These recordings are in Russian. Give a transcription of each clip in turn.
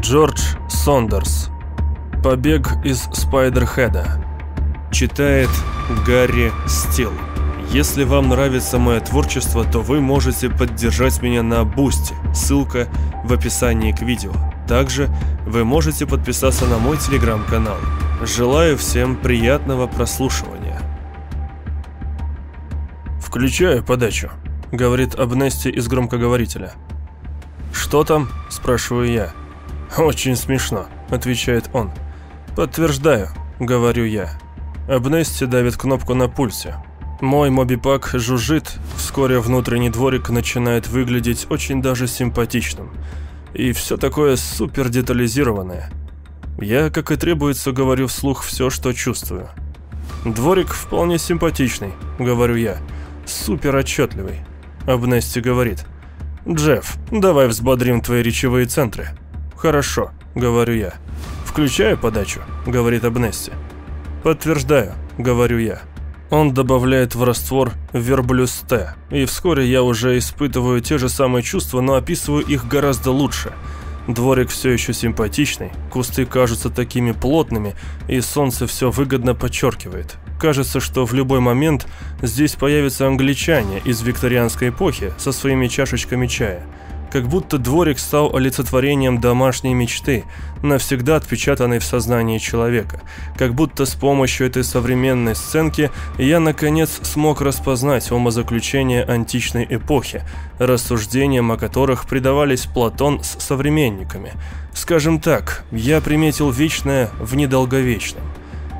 Джордж Сондерс. Побег из Спайдерхеда. Читает Гарри Стил. Если вам нравится мое творчество, то вы можете поддержать меня на Бусти. Ссылка в описании к видео. Также вы можете подписаться на мой телеграм-канал. Желаю всем приятного прослушивания. «Включаю подачу», — говорит Абнести из громкоговорителя. «Что там?» – спрашиваю я. «Очень смешно», – отвечает он. «Подтверждаю», – говорю я. Абнести давит кнопку на пульсе. Мой мобипак жужжит, вскоре внутренний дворик начинает выглядеть очень даже симпатичным. И все такое супер детализированное. Я, как и требуется, говорю вслух все, что чувствую. «Дворик вполне симпатичный», — говорю я. «Супер отчетливый». Абнести говорит. «Джефф, давай взбодрим твои речевые центры». «Хорошо», — говорю я. «Включаю подачу», — говорит Абнести. «Подтверждаю», — говорю я. Он добавляет в раствор верблюз Т, и вскоре я уже испытываю те же самые чувства, но описываю их гораздо лучше. Дворик все еще симпатичный, кусты кажутся такими плотными, и солнце все выгодно подчеркивает. Кажется, что в любой момент здесь появятся англичане из викторианской эпохи со своими чашечками чая. Как будто дворик стал олицетворением домашней мечты, навсегда отпечатанной в сознании человека. Как будто с помощью этой современной сценки я наконец смог распознать умозаключения античной эпохи, рассуждениям о которых предавались Платон с современниками. Скажем так, я приметил вечное в недолговечном.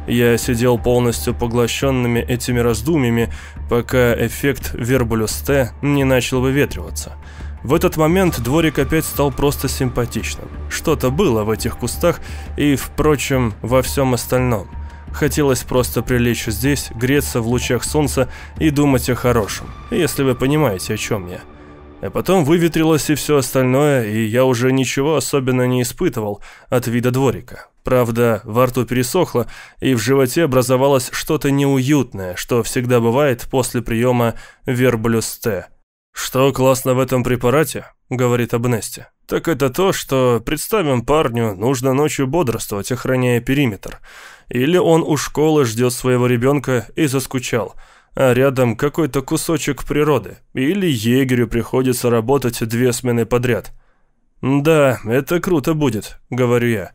Я сидел полностью поглощенными этими раздумьями, пока эффект Вербулюс не начал выветриваться. В этот момент дворик опять стал просто симпатичным. Что-то было в этих кустах и, впрочем, во всем остальном. Хотелось просто прилечь здесь, греться в лучах солнца и думать о хорошем, если вы понимаете, о чем я. А потом выветрилось и все остальное, и я уже ничего особенно не испытывал от вида дворика. Правда, во рту пересохло, и в животе образовалось что-то неуютное, что всегда бывает после приема верблюс Т. «Что классно в этом препарате?» — говорит Абнести. «Так это то, что, представим парню, нужно ночью бодрствовать, охраняя периметр. Или он у школы ждет своего ребенка и заскучал» а рядом какой-то кусочек природы. Или егерю приходится работать две смены подряд. «Да, это круто будет», — говорю я.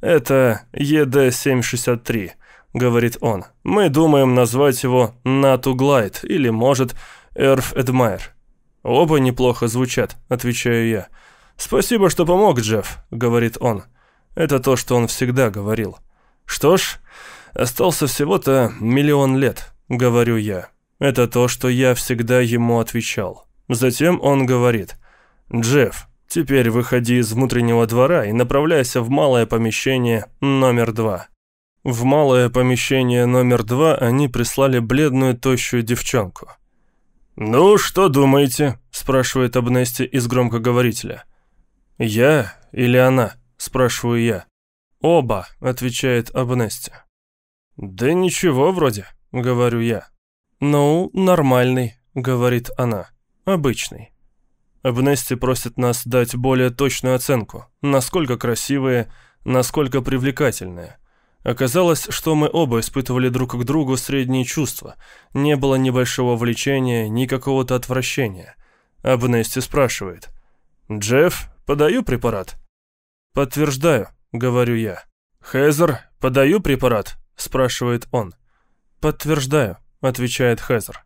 «Это ЕД-763», — говорит он. «Мы думаем назвать его Нату Глайд или, может, Эрф Эдмайр». «Оба неплохо звучат», — отвечаю я. «Спасибо, что помог, Джефф», — говорит он. Это то, что он всегда говорил. «Что ж, остался всего-то миллион лет», — говорю я. Это то, что я всегда ему отвечал. Затем он говорит. «Джефф, Теперь выходи из внутреннего двора и направляйся в малое помещение номер два. В малое помещение номер два они прислали бледную тощую девчонку. «Ну, что думаете?» – спрашивает Абнести из громкоговорителя. «Я или она?» – спрашиваю я. «Оба», – отвечает Абнести. «Да ничего вроде», – говорю я. «Ну, нормальный», – говорит она. «Обычный». Абнести просит нас дать более точную оценку, насколько красивые, насколько привлекательные. Оказалось, что мы оба испытывали друг к другу средние чувства. Не было ни большого влечения, ни какого-то отвращения. Абнести спрашивает. «Джефф, подаю препарат?» «Подтверждаю», — говорю я. «Хезер, подаю препарат?» — спрашивает он. «Подтверждаю», — отвечает Хезер.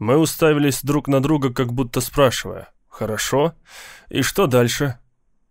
Мы уставились друг на друга, как будто спрашивая. Хорошо. И что дальше?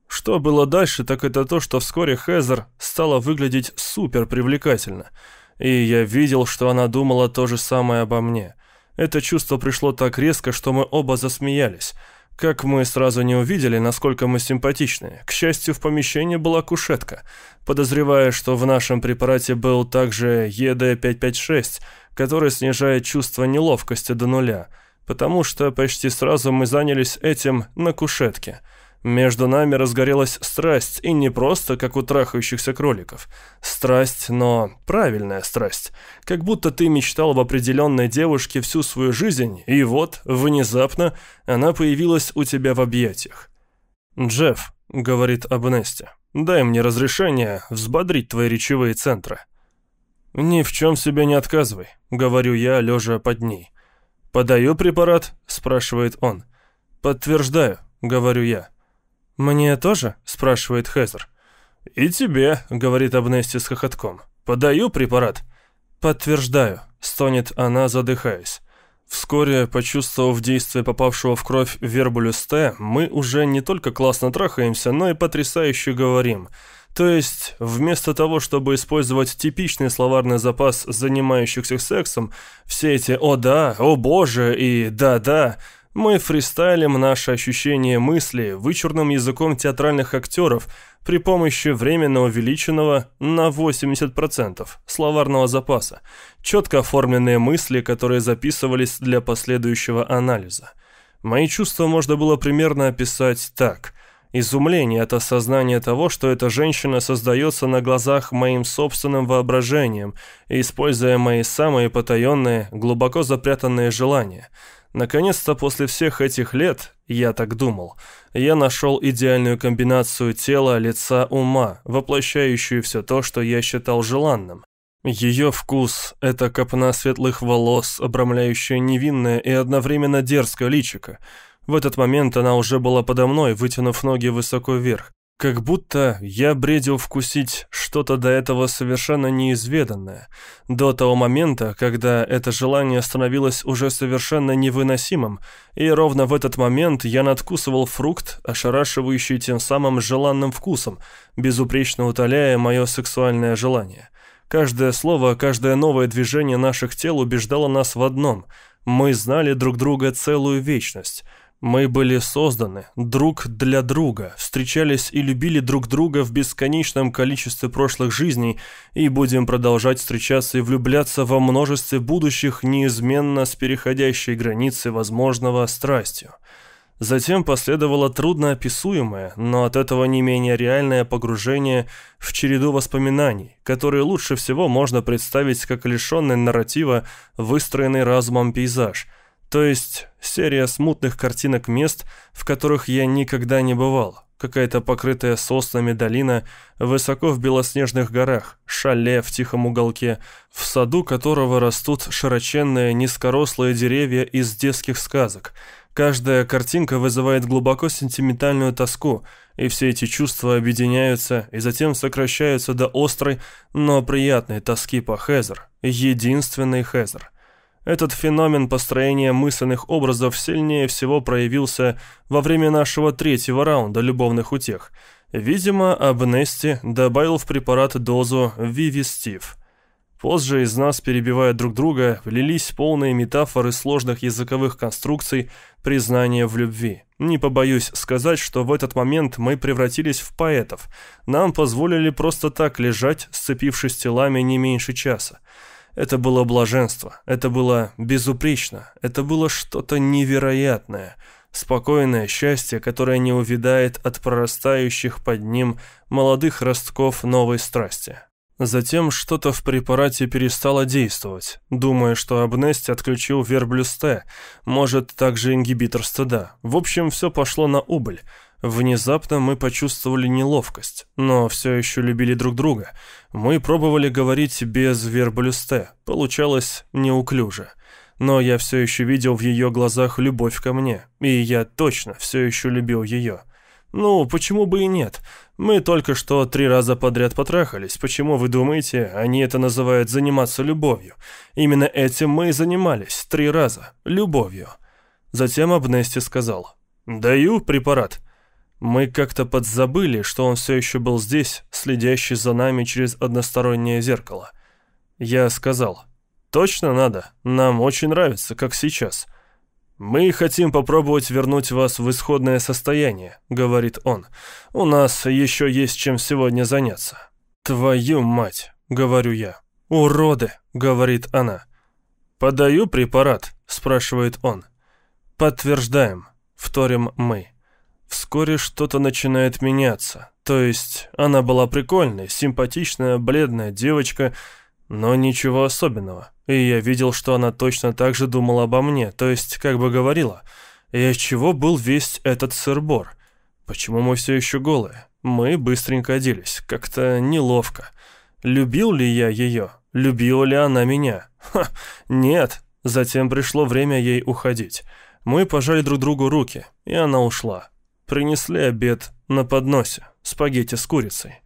Что было дальше, так это то, что вскоре Хезер стала выглядеть супер привлекательно. И я видел, что она думала то же самое обо мне. Это чувство пришло так резко, что мы оба засмеялись. Как мы сразу не увидели, насколько мы симпатичны. К счастью, в помещении была кушетка. Подозревая, что в нашем препарате был также ЕД-556, который снижает чувство неловкости до нуля – потому что почти сразу мы занялись этим на кушетке. Между нами разгорелась страсть, и не просто, как у трахающихся кроликов. Страсть, но правильная страсть. Как будто ты мечтал об определенной девушке всю свою жизнь, и вот, внезапно, она появилась у тебя в объятиях. «Джефф», говорит Абнести. «Дай мне разрешение взбодрить твои речевые центры». «Ни в чем себе не отказывай», — говорю я, лежа под ней. «Подаю препарат?» — спрашивает он. «Подтверждаю», — говорю я. «Мне тоже?» — спрашивает Хезер. «И тебе», — говорит Абнести с хохотком. «Подаю препарат?» «Подтверждаю», — стонет она, задыхаясь. Вскоре, почувствовав действие попавшего в кровь вербулюс Т, мы уже не только классно трахаемся, но и потрясающе говорим. То есть, вместо того, чтобы использовать типичный словарный запас занимающихся сексом, все эти «о да», «о боже» и «да-да», мы фристайлим наши ощущения мысли вычурным языком театральных актеров при помощи временно увеличенного на 80% словарного запаса, четко оформленные мысли, которые записывались для последующего анализа. Мои чувства можно было примерно описать так. Изумление от осознания того, что эта женщина создается на глазах моим собственным воображением, используя мои самые потаенные, глубоко запрятанные желания – Наконец-то после всех этих лет, я так думал, я нашел идеальную комбинацию тела, лица, ума, воплощающую все то, что я считал желанным. Ее вкус – это копна светлых волос, обрамляющая невинное и одновременно дерзкое личико. В этот момент она уже была подо мной, вытянув ноги высоко вверх. Как будто я бредил вкусить что-то до этого совершенно неизведанное, до того момента, когда это желание становилось уже совершенно невыносимым, и ровно в этот момент я надкусывал фрукт, ошарашивающий тем самым желанным вкусом, безупречно утоляя мое сексуальное желание. Каждое слово, каждое новое движение наших тел убеждало нас в одном – мы знали друг друга целую вечность – мы были созданы друг для друга, встречались и любили друг друга в бесконечном количестве прошлых жизней и будем продолжать встречаться и влюбляться во множестве будущих неизменно с переходящей границы возможного страстью. Затем последовало трудноописуемое, но от этого не менее реальное погружение в череду воспоминаний, которые лучше всего можно представить как лишенный нарратива, выстроенный разумом пейзаж – то есть серия смутных картинок мест, в которых я никогда не бывал. Какая-то покрытая соснами долина, высоко в белоснежных горах, шале в тихом уголке, в саду которого растут широченные низкорослые деревья из детских сказок. Каждая картинка вызывает глубоко сентиментальную тоску, и все эти чувства объединяются и затем сокращаются до острой, но приятной тоски по Хезер, единственный Хезер. Этот феномен построения мысленных образов сильнее всего проявился во время нашего третьего раунда любовных утех. Видимо, Абнести добавил в препарат дозу Вивистив. Позже из нас, перебивая друг друга, влились полные метафоры сложных языковых конструкций признания в любви. Не побоюсь сказать, что в этот момент мы превратились в поэтов. Нам позволили просто так лежать, сцепившись телами не меньше часа. Это было блаженство, это было безупречно, это было что-то невероятное, спокойное счастье, которое не увядает от прорастающих под ним молодых ростков новой страсти. Затем что-то в препарате перестало действовать, думая, что Абнест отключил верблюс Т, может, также ингибитор стыда. В общем, все пошло на убыль. Внезапно мы почувствовали неловкость, но все еще любили друг друга. Мы пробовали говорить без верблюсте, получалось неуклюже. Но я все еще видел в ее глазах любовь ко мне, и я точно все еще любил ее. Ну, почему бы и нет? Мы только что три раза подряд потрахались. Почему, вы думаете, они это называют заниматься любовью? Именно этим мы и занимались, три раза, любовью. Затем Абнести сказал, «Даю препарат». Мы как-то подзабыли, что он все еще был здесь, следящий за нами через одностороннее зеркало. Я сказал, «Точно надо? Нам очень нравится, как сейчас». «Мы хотим попробовать вернуть вас в исходное состояние», — говорит он. «У нас еще есть чем сегодня заняться». «Твою мать», — говорю я. «Уроды», — говорит она. «Подаю препарат», — спрашивает он. «Подтверждаем», — вторим мы. Вскоре что-то начинает меняться. То есть она была прикольной, симпатичная, бледная девочка, но ничего особенного. И я видел, что она точно так же думала обо мне, то есть как бы говорила, «И от чего был весь этот сырбор?» Почему мы все еще голые? Мы быстренько оделись, как-то неловко. Любил ли я ее? Любила ли она меня? Ха, нет. Затем пришло время ей уходить. Мы пожали друг другу руки, и она ушла. Принесли обед на подносе, спагетти с курицей.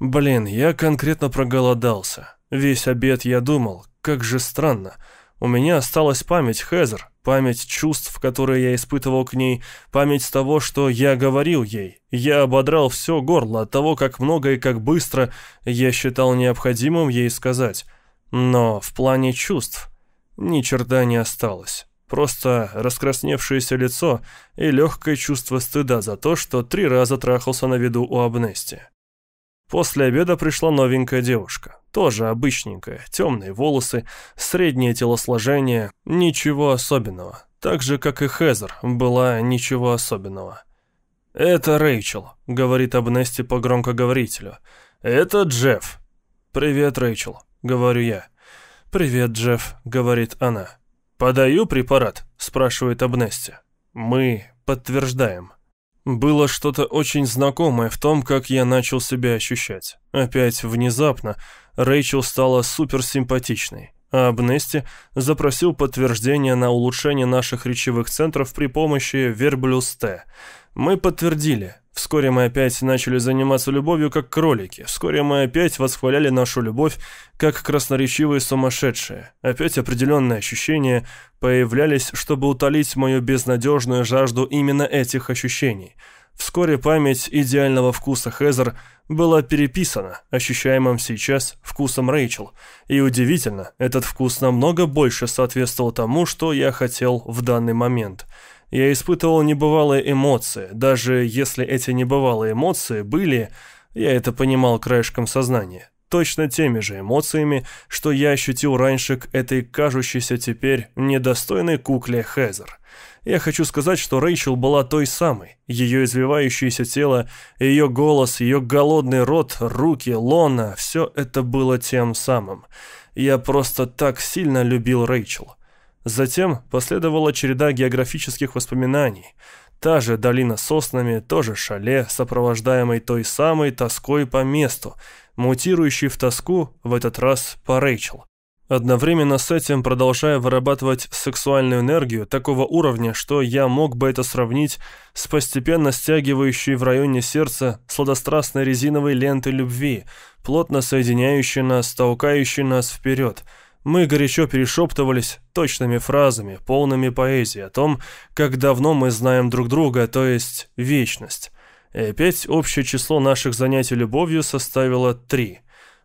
Блин, я конкретно проголодался. Весь обед я думал, как же странно. У меня осталась память Хезер, память чувств, которые я испытывал к ней, память того, что я говорил ей. Я ободрал все горло от того, как много и как быстро я считал необходимым ей сказать. Но в плане чувств ни черта не осталось. Просто раскрасневшееся лицо и легкое чувство стыда за то, что три раза трахался на виду у Абнести. После обеда пришла новенькая девушка. Тоже обычненькая, темные волосы, среднее телосложение, ничего особенного. Так же, как и Хезер, была ничего особенного. «Это Рэйчел», — говорит Абнести по громкоговорителю. «Это Джефф». «Привет, Рэйчел», — говорю я. «Привет, Джефф», — говорит она. «Подаю препарат?» – спрашивает Абнести. «Мы подтверждаем». Было что-то очень знакомое в том, как я начал себя ощущать. Опять внезапно Рэйчел стала суперсимпатичной, а Абнести запросил подтверждение на улучшение наших речевых центров при помощи Верблюс-Т. Мы подтвердили, Вскоре мы опять начали заниматься любовью, как кролики. Вскоре мы опять восхваляли нашу любовь, как красноречивые сумасшедшие. Опять определенные ощущения появлялись, чтобы утолить мою безнадежную жажду именно этих ощущений. Вскоре память идеального вкуса Хезер была переписана, ощущаемым сейчас вкусом Рэйчел. И удивительно, этот вкус намного больше соответствовал тому, что я хотел в данный момент – я испытывал небывалые эмоции. Даже если эти небывалые эмоции были, я это понимал краешком сознания, точно теми же эмоциями, что я ощутил раньше к этой кажущейся теперь недостойной кукле Хезер. Я хочу сказать, что Рэйчел была той самой. Ее извивающееся тело, ее голос, ее голодный рот, руки, лона – все это было тем самым. Я просто так сильно любил Рэйчел. Затем последовала череда географических воспоминаний. Та же долина соснами, тоже шале, сопровождаемой той самой тоской по месту, мутирующей в тоску, в этот раз по Рэйчел. Одновременно с этим продолжая вырабатывать сексуальную энергию такого уровня, что я мог бы это сравнить с постепенно стягивающей в районе сердца сладострастной резиновой лентой любви, плотно соединяющей нас, толкающей нас вперед – мы горячо перешептывались точными фразами, полными поэзии о том, как давно мы знаем друг друга, то есть вечность. И опять общее число наших занятий любовью составило три.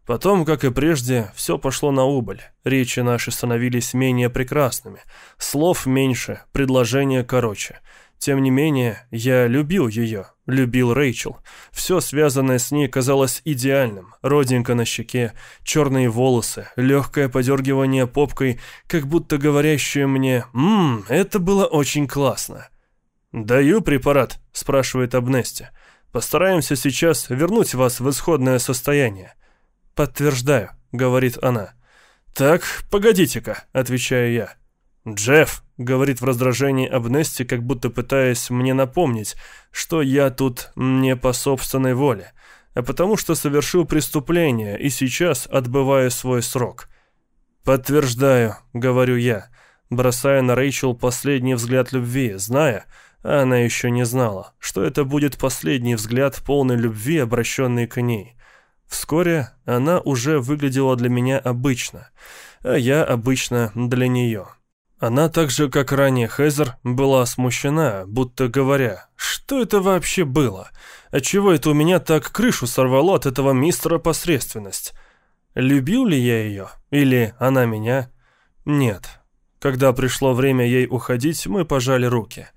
Потом, как и прежде, все пошло на убыль. Речи наши становились менее прекрасными, слов меньше, предложения короче. Тем не менее, я любил ее, любил Рэйчел. Все связанное с ней казалось идеальным. Родинка на щеке, черные волосы, легкое подергивание попкой, как будто говорящее мне «Ммм, это было очень классно». «Даю препарат?» – спрашивает Абнести. «Постараемся сейчас вернуть вас в исходное состояние». «Подтверждаю», — говорит она. «Так, погодите-ка», — отвечаю я. «Джефф», — говорит в раздражении Абнести, как будто пытаясь мне напомнить, что я тут не по собственной воле, а потому что совершил преступление и сейчас отбываю свой срок. «Подтверждаю», — говорю я, бросая на Рэйчел последний взгляд любви, зная, а она еще не знала, что это будет последний взгляд полной любви, обращенный к ней. Вскоре она уже выглядела для меня обычно, а я обычно для нее. Она так же, как ранее Хезер, была смущена, будто говоря, что это вообще было? Отчего это у меня так крышу сорвало от этого мистера посредственность? Любил ли я ее? Или она меня? Нет. Когда пришло время ей уходить, мы пожали руки.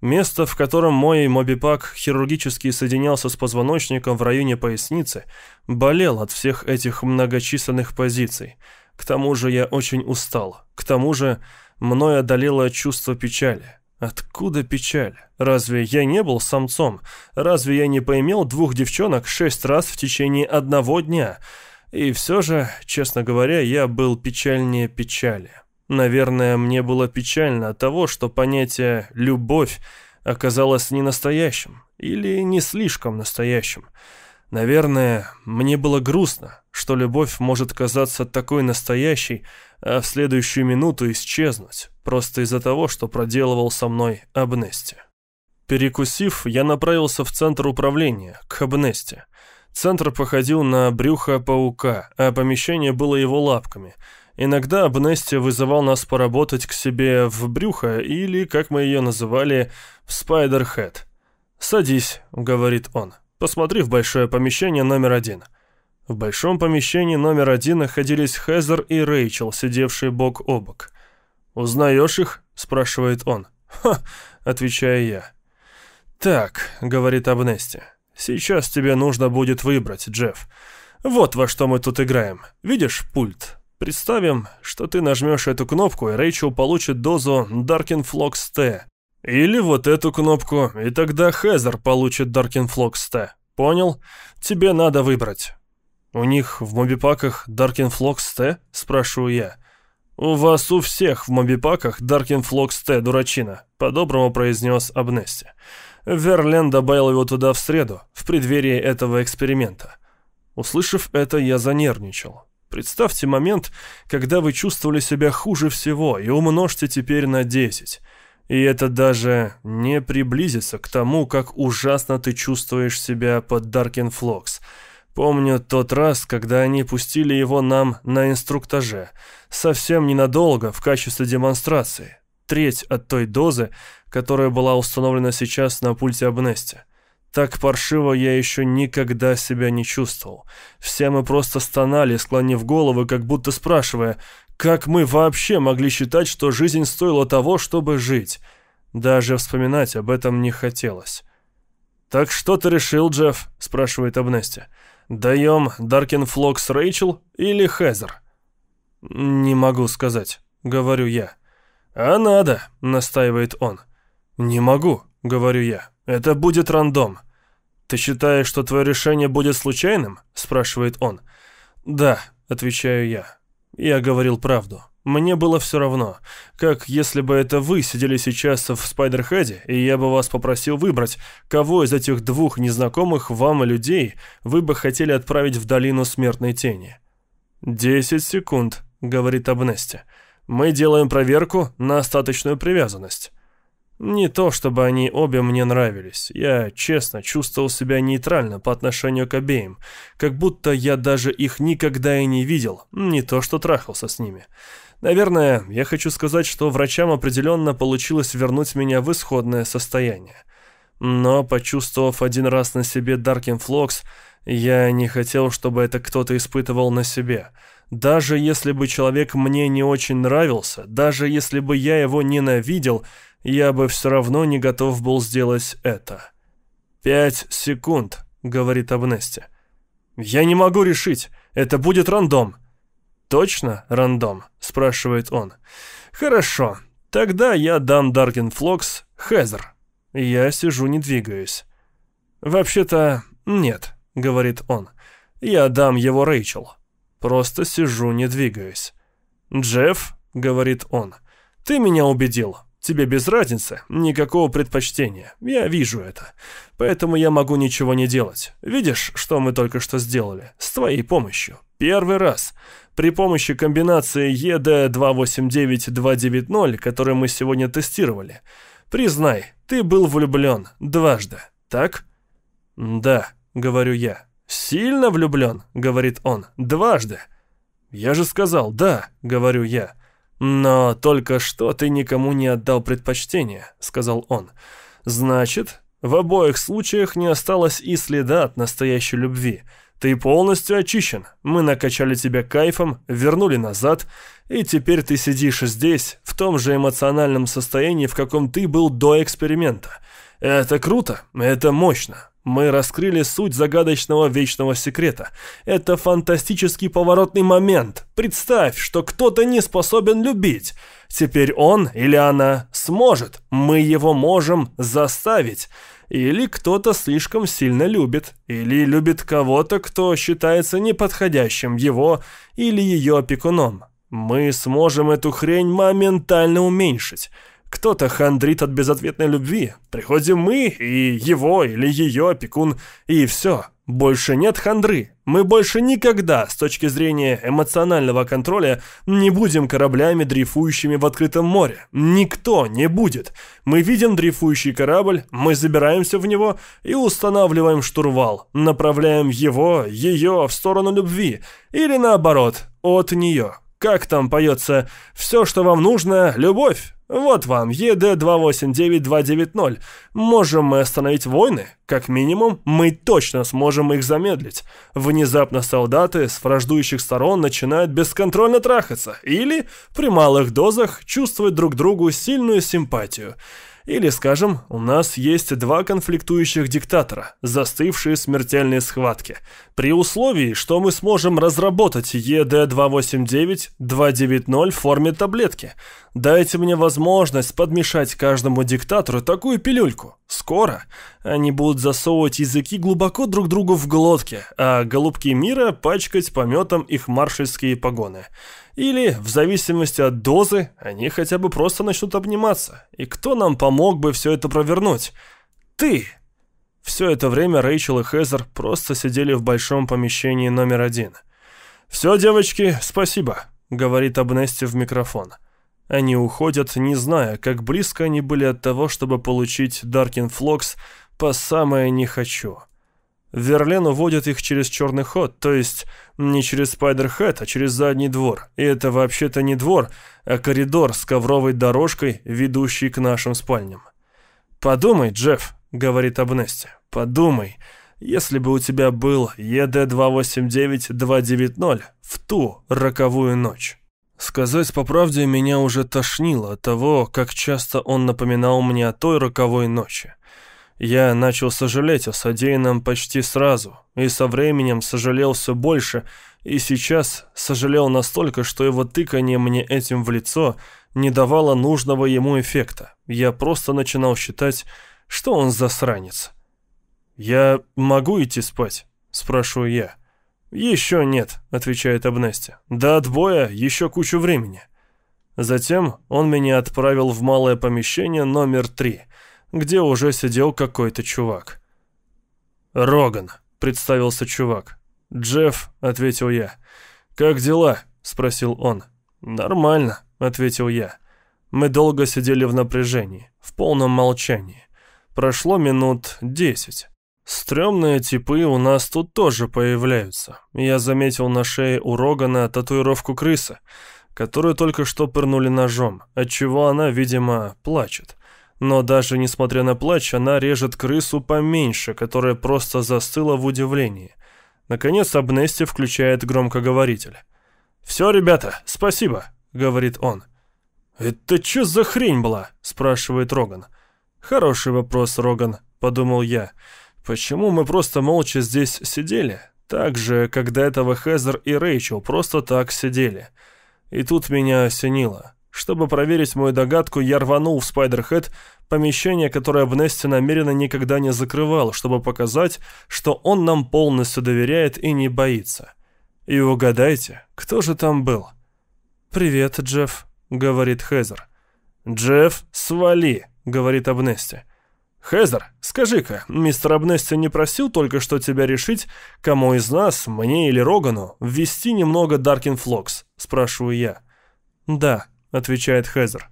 Место, в котором мой мобипак хирургически соединялся с позвоночником в районе поясницы, болел от всех этих многочисленных позиций. К тому же я очень устал. К тому же Мною одолело чувство печали. Откуда печаль? Разве я не был самцом? Разве я не поимел двух девчонок шесть раз в течение одного дня? И все же, честно говоря, я был печальнее печали. Наверное, мне было печально от того, что понятие «любовь» оказалось не настоящим или не слишком настоящим. Наверное, мне было грустно, что любовь может казаться такой настоящей, а в следующую минуту исчезнуть, просто из-за того, что проделывал со мной Абнести. Перекусив, я направился в центр управления, к Абнести. Центр походил на брюхо паука, а помещение было его лапками. Иногда Абнести вызывал нас поработать к себе в брюхо или, как мы ее называли, в Спайдерхед. «Садись», — говорит он. Посмотри в большое помещение номер один». В большом помещении номер один находились Хезер и Рэйчел, сидевшие бок о бок. «Узнаешь их?» – спрашивает он. «Ха!» – отвечаю я. «Так», – говорит Абнести, – «сейчас тебе нужно будет выбрать, Джефф. Вот во что мы тут играем. Видишь пульт? Представим, что ты нажмешь эту кнопку, и Рэйчел получит дозу Darkenflox T. Или вот эту кнопку, и тогда Хезер получит Darkenflox T. Понял? Тебе надо выбрать. У них в мобипаках Darkenflox T? Спрашиваю я. У вас у всех в мобипаках Darkenflox T, дурачина, по-доброму произнес Абнести. Верлен добавил его туда в среду, в преддверии этого эксперимента. Услышав это, я занервничал. Представьте момент, когда вы чувствовали себя хуже всего, и умножьте теперь на 10. И это даже не приблизится к тому, как ужасно ты чувствуешь себя под Даркенфлокс. Помню тот раз, когда они пустили его нам на инструктаже. Совсем ненадолго, в качестве демонстрации. Треть от той дозы, которая была установлена сейчас на пульте Абнести. Так паршиво я еще никогда себя не чувствовал. Все мы просто стонали, склонив головы, как будто спрашивая, как мы вообще могли считать, что жизнь стоила того, чтобы жить? Даже вспоминать об этом не хотелось. «Так что ты решил, Джефф?» – спрашивает Абнести. «Даем Даркин Флокс Рэйчел или Хезер?» «Не могу сказать», — говорю я. «А надо», — настаивает он. «Не могу», — говорю я. «Это будет рандом». «Ты считаешь, что твое решение будет случайным?» — спрашивает он. «Да», — отвечаю я. Я говорил правду. Мне было все равно. Как если бы это вы сидели сейчас в Спайдерхеде, и я бы вас попросил выбрать, кого из этих двух незнакомых вам людей вы бы хотели отправить в долину смертной тени. «Десять секунд», — говорит Абнести. «Мы делаем проверку на остаточную привязанность». Не то, чтобы они обе мне нравились. Я, честно, чувствовал себя нейтрально по отношению к обеим. Как будто я даже их никогда и не видел. Не то, что трахался с ними. Наверное, я хочу сказать, что врачам определенно получилось вернуть меня в исходное состояние. Но, почувствовав один раз на себе Даркин Флокс, я не хотел, чтобы это кто-то испытывал на себе. Даже если бы человек мне не очень нравился, даже если бы я его ненавидел, я бы все равно не готов был сделать это. «Пять секунд», — говорит Абнести. «Я не могу решить. Это будет рандом». «Точно рандом?» — спрашивает он. «Хорошо. Тогда я дам Даркин Флокс Хезер». Я сижу, не двигаюсь. «Вообще-то нет», — говорит он. «Я дам его Рэйчел». Просто сижу, не двигаюсь. «Джефф», — говорит он, — «ты меня убедил. Тебе без разницы, никакого предпочтения. Я вижу это. Поэтому я могу ничего не делать. Видишь, что мы только что сделали? С твоей помощью. Первый раз. При помощи комбинации ED289290, которую мы сегодня тестировали. Признай, ты был влюблен дважды, так? Да, говорю я. Сильно влюблен, говорит он. Дважды. Я же сказал «да», говорю я. «Но только что ты никому не отдал предпочтение», — сказал он. «Значит, в обоих случаях не осталось и следа от настоящей любви. Ты полностью очищен. Мы накачали тебя кайфом, вернули назад, и теперь ты сидишь здесь, в том же эмоциональном состоянии, в каком ты был до эксперимента. Это круто, это мощно. Мы раскрыли суть загадочного вечного секрета. Это фантастический поворотный момент. Представь, что кто-то не способен любить. Теперь он или она сможет. Мы его можем заставить. Или кто-то слишком сильно любит. Или любит кого-то, кто считается неподходящим его или ее опекуном. Мы сможем эту хрень моментально уменьшить. Кто-то хандрит от безответной любви. Приходим мы, и его или ее опекун, и все. Больше нет хандры. Мы больше никогда, с точки зрения эмоционального контроля, не будем кораблями, дрейфующими в открытом море. Никто не будет. Мы видим дрейфующий корабль, мы забираемся в него и устанавливаем штурвал. Направляем его, ее в сторону любви. Или наоборот, от нее. Как там поется «Все, что вам нужно, любовь». Вот вам, ЕД-289-290. Можем мы остановить войны? Как минимум, мы точно сможем их замедлить. Внезапно солдаты с враждующих сторон начинают бесконтрольно трахаться или при малых дозах чувствовать друг другу сильную симпатию. Или, скажем, у нас есть два конфликтующих диктатора, застывшие в смертельной схватке. При условии, что мы сможем разработать ЕД-289-290 в форме таблетки. Дайте мне возможность подмешать каждому диктатору такую пилюльку. Скоро они будут засовывать языки глубоко друг другу в глотки, а голубки мира пачкать пометом их маршальские погоны. Или, в зависимости от дозы, они хотя бы просто начнут обниматься. И кто нам помог бы все это провернуть? Ты! Все это время Рэйчел и Хезер просто сидели в большом помещении номер один. «Все, девочки, спасибо», — говорит Абнести в микрофон. Они уходят, не зная, как близко они были от того, чтобы получить Даркин Флокс по самое «не хочу». Верлен уводит их через черный ход, то есть не через Спайдер-Хэт, а через задний двор. И это вообще-то не двор, а коридор с ковровой дорожкой, ведущий к нашим спальням. «Подумай, Джефф», — говорит Абнести, — «подумай, если бы у тебя был ЕД-289-290 в ту роковую ночь». Сказать по правде, меня уже тошнило от того, как часто он напоминал мне о той роковой ночи. Я начал сожалеть о содеянном почти сразу, и со временем сожалел все больше, и сейчас сожалел настолько, что его тыкание мне этим в лицо не давало нужного ему эффекта. Я просто начинал считать, что он засранец. «Я могу идти спать?» – спрашиваю я. «Еще нет», – отвечает Абнести. «До отбоя еще кучу времени». Затем он меня отправил в малое помещение номер три – где уже сидел какой-то чувак. «Роган», — представился чувак. «Джефф», — ответил я. «Как дела?» — спросил он. «Нормально», — ответил я. Мы долго сидели в напряжении, в полном молчании. Прошло минут десять. Стремные типы у нас тут тоже появляются. Я заметил на шее у Рогана татуировку крысы, которую только что пырнули ножом, отчего она, видимо, плачет. Но даже несмотря на плач, она режет крысу поменьше, которая просто застыла в удивлении. Наконец Абнести включает громкоговоритель. «Все, ребята, спасибо», — говорит он. «Это что за хрень была?» — спрашивает Роган. «Хороший вопрос, Роган», — подумал я. «Почему мы просто молча здесь сидели? Так же, как до этого Хезер и Рэйчел просто так сидели. И тут меня осенило. Чтобы проверить мою догадку, я рванул в Спайдерхэт, помещение, которое Бнести намеренно никогда не закрывал, чтобы показать, что он нам полностью доверяет и не боится. И угадайте, кто же там был? «Привет, Джефф», — говорит Хезер. «Джефф, свали», — говорит Абнести. «Хезер, скажи-ка, мистер Абнести не просил только что тебя решить, кому из нас, мне или Рогану, ввести немного Даркин Флокс?» — спрашиваю я. «Да», отвечает Хезер.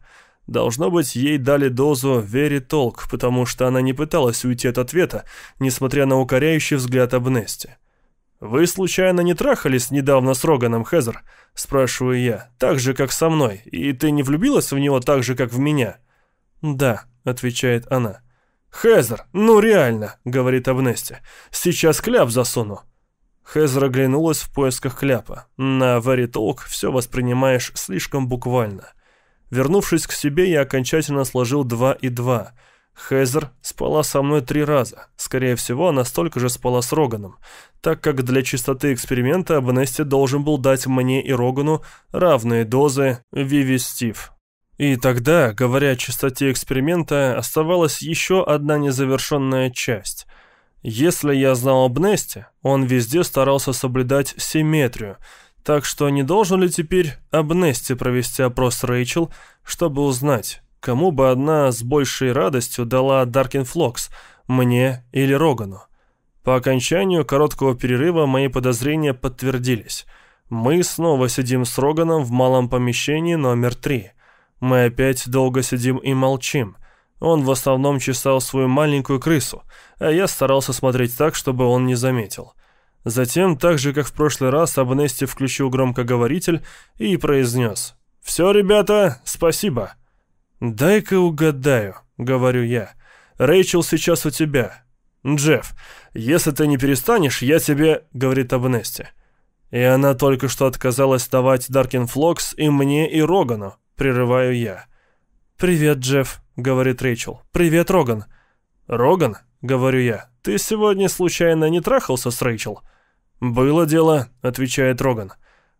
Должно быть, ей дали дозу Вери Толк, потому что она не пыталась уйти от ответа, несмотря на укоряющий взгляд Абнести. «Вы, случайно, не трахались недавно с Роганом, Хезер?» – спрашиваю я. «Так же, как со мной. И ты не влюбилась в него так же, как в меня?» «Да», – отвечает она. «Хезер, ну реально», — говорит Абнести. «Сейчас кляп засуну». Хезер оглянулась в поисках кляпа. На Talk все воспринимаешь слишком буквально. Вернувшись к себе, я окончательно сложил два и два. Хезер спала со мной три раза. Скорее всего, она столько же спала с Роганом, так как для чистоты эксперимента Абнести должен был дать мне и Рогану равные дозы Вивистив. И тогда, говоря о чистоте эксперимента, оставалась еще одна незавершенная часть — если я знал об Несте, он везде старался соблюдать симметрию, так что не должен ли теперь об Несте провести опрос Рэйчел, чтобы узнать, кому бы одна с большей радостью дала Даркин Флокс, мне или Рогану. По окончанию короткого перерыва мои подозрения подтвердились. Мы снова сидим с Роганом в малом помещении номер три. Мы опять долго сидим и молчим. Он в основном чесал свою маленькую крысу, а я старался смотреть так, чтобы он не заметил. Затем, так же как в прошлый раз, Абнести включил громкоговоритель и произнес «Все, ребята, спасибо». «Дай-ка угадаю», — говорю я. «Рэйчел сейчас у тебя». «Джефф, если ты не перестанешь, я тебе...» — говорит Абнести. И она только что отказалась давать Даркин Флокс и мне, и Рогану. Прерываю я. «Привет, Джефф», — говорит Рэйчел. «Привет, Роган». «Роган?» — говорю я. «Ты сегодня случайно не трахался с Рэйчел?» «Было дело», — отвечает Роган.